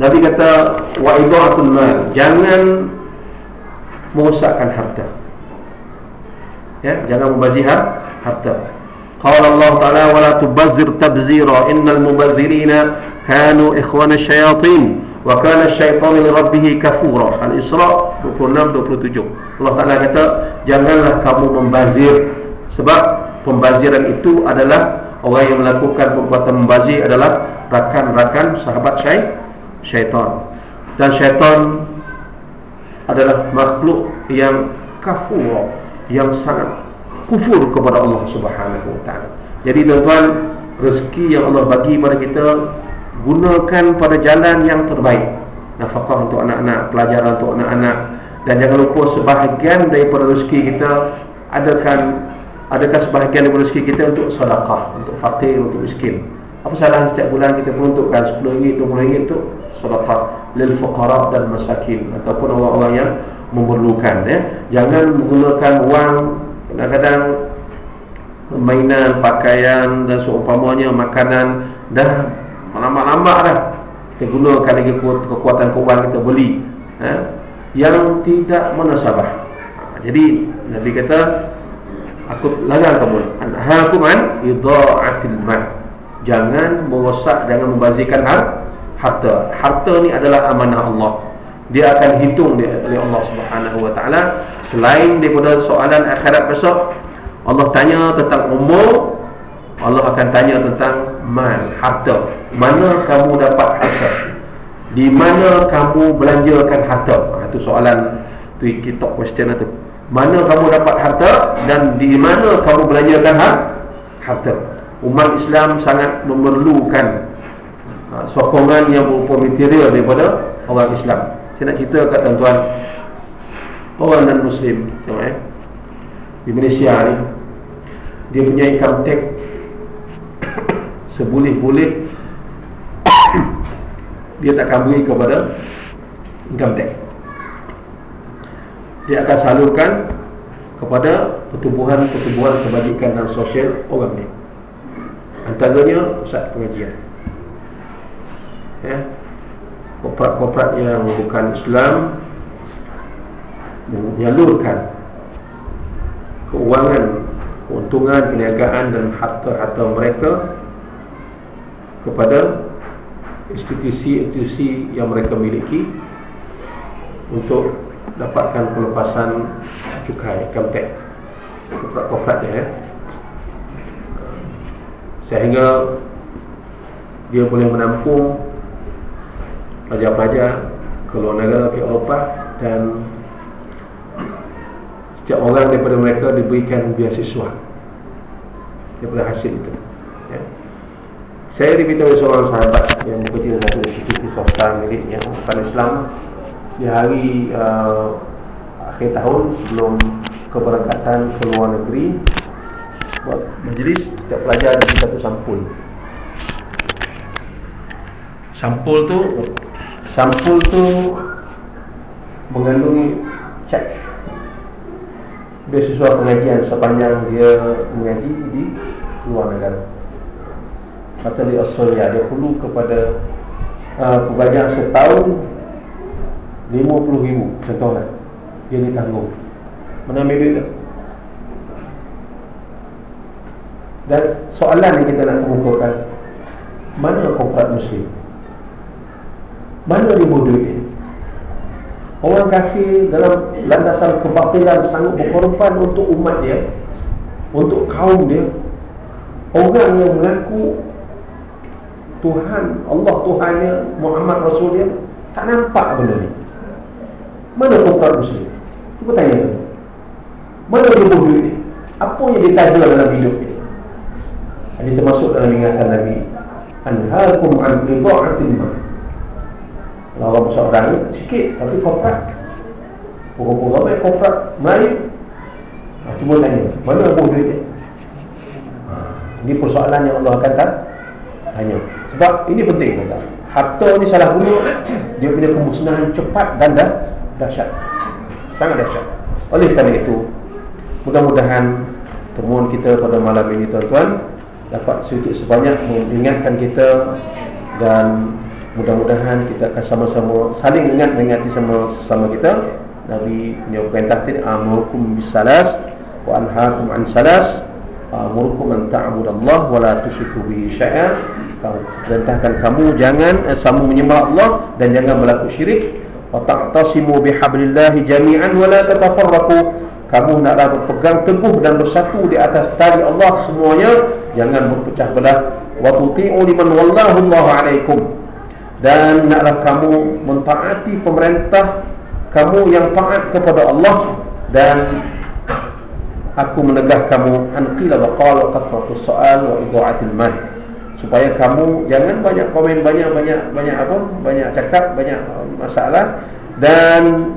Nabi kata wa idaatul mal jangan merosakkan harta. Ya, jangan membazir harta. Qala Allah Ta'ala wa la tubazzir tabzira innal mubazzirina kanu ikhwana syayatin wa kana asy-syaitanu li rabbih kafura. Al-Isra 26 27. Allah Ta'ala kata janganlah kamu membazir sebab pembaziran itu adalah orang yang melakukan perbuatan membazir adalah rakan-rakan sahabat syait syaitan dan syaitan adalah makhluk yang kafur yang sangat kufur kepada Allah Subhanahu wa. Jadi tuan-tuan, rezeki yang Allah bagi kepada kita gunakan pada jalan yang terbaik. Nafkah untuk anak-anak, pelajaran untuk anak-anak dan jangan lupa sebahagian daripada rezeki kita adakan Adakah sebahagian daripada rezeki kita untuk sedekah, untuk fakir, untuk miskin? Apa salah setiap bulan kita peruntukkan 10 ringgit, 20 ringgit untuk sedekah lil fuqara dan masakin ataupun orang-orang yang memerlukan ya. Jangan menggunakan wang kadang-kadang mainan, pakaian dan seumpamanya makanan dah lama-lama dah. Kita gunakan lagi kekuatan keuangan kita beli ya, yang tidak menasabah. Jadi Nabi kata aku larang kamu anhakum an idha'atil mal jangan merosak jangan membazirkan harta. Harta ni adalah amanah Allah. Dia akan hitung oleh Allah Subhanahu wa taala. Selain daripada soalan akhirat besok Allah tanya tentang umur Allah akan tanya tentang mal harta. Mana kamu dapat harta? Di mana kamu belanjakan harta? Itu ha, soalan tu kita question itu mana kamu dapat harta dan di mana kamu belanjakan harta umat Islam sangat memerlukan uh, sokongan yang berupa material daripada orang Islam. Saya nak cerita kat tuan-tuan Orang non muslim Tengok eh Di Malaysia ni Dia punya income tax Seboleh-boleh Dia takkan beri kepada Income tax. Dia akan salurkan Kepada pertubuhan-pertubuhan kebajikan dan sosial orang ni Antaranya Pusat pengajian. Ya. Korporat-korporat yang bukan Islam menyalurkan keuangan, keuntungan, perniagaan dan harta-harta mereka kepada institusi-institusi yang mereka miliki untuk dapatkan pelepasan cukai income tax korporat dia ya. Sehingga dia boleh menampung pelajar-pelajar ke luar negara ke Eropah dan Setiap orang daripada mereka diberikan biasiswa Daripada hasil itu ya. Saya diberitahu seorang sahabat yang bekerja satu institusi swasta miliknya bukan Islam Di hari uh, akhir tahun sebelum keberangkatan ke luar negeri Buat majlis, setiap pelajar ada satu sampul Sampul tu Sampul tu mengandungi cek beasiswa pengajian sepanjang dia mengaji di luar negara. Kata di Australia dia perlu kepada uh, pembelajar setahun 50 ribu setahunan dia ditanggung. Mana ambil duit tu? Dan soalan yang kita nak kemukakan Mana korporat muslim? Mana buat duit ni? Orang kafir dalam landasan kebatilan sanggup berkorban untuk umat dia Untuk kaum dia Orang yang mengaku Tuhan, Allah Tuhannya, Muhammad Rasul dia Tak nampak benda ni Mana korban muslim? Cuba tanya tu Mana dia duit ni? Apa yang dia taja dalam hidup ni? Ini termasuk dalam ingatan Nabi. Anhalkum an idha'atin mah kalau orang besar orang sikit tapi korporat Pura-pura baik korporat Melayu ha, Cuma tanya Mana aku duit dia? Ha, Ini persoalan yang Allah akan tanya. Sebab ini penting kata. Harta ni salah guna. Dia punya kemusnahan cepat dan dah dahsyat. Sangat dahsyat. Oleh kerana itu Mudah-mudahan Temuan kita pada malam ini tuan-tuan Dapat sedikit sebanyak mengingatkan kita Dan Mudah-mudahan kita akan sama-sama saling ingat mengingati sama sama kita. Nabi punya perintah tadi amurukum bisalas wa anhaakum an salas amurukum an ta'budallah wa la tusyriku bihi syai'a. Kamu perintahkan kamu jangan eh, kamu menyembah Allah dan jangan berlaku syirik. Wa ta'tasimu bihablillah jami'an wa la tatafarraqu. Kamu naklah berpegang teguh dan bersatu di atas tali Allah semuanya, jangan berpecah belah. Wa tuti'u liman wallahu Allah 'alaikum. Dan naklah kamu mentaati pemerintah kamu yang taat kepada Allah. Dan aku menegah kamu. Anqila wa qala kasratu soal wa idha'atil mal. Supaya kamu jangan banyak komen banyak banyak banyak apa? Banyak cakap banyak masalah. Dan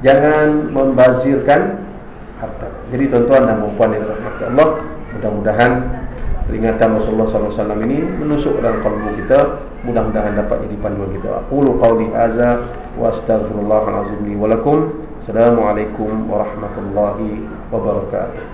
jangan membazirkan jadi tuan-tuan dan puan yang dirahmati Allah mudah-mudahan peringatan Rasulullah SAW ini menusuk dalam kalbu kita. Mudah-mudahan dapat jadi panduan kita. Aqulu qawli hadza wa astaghfirullahal azim li wa lakum. Assalamualaikum warahmatullahi wabarakatuh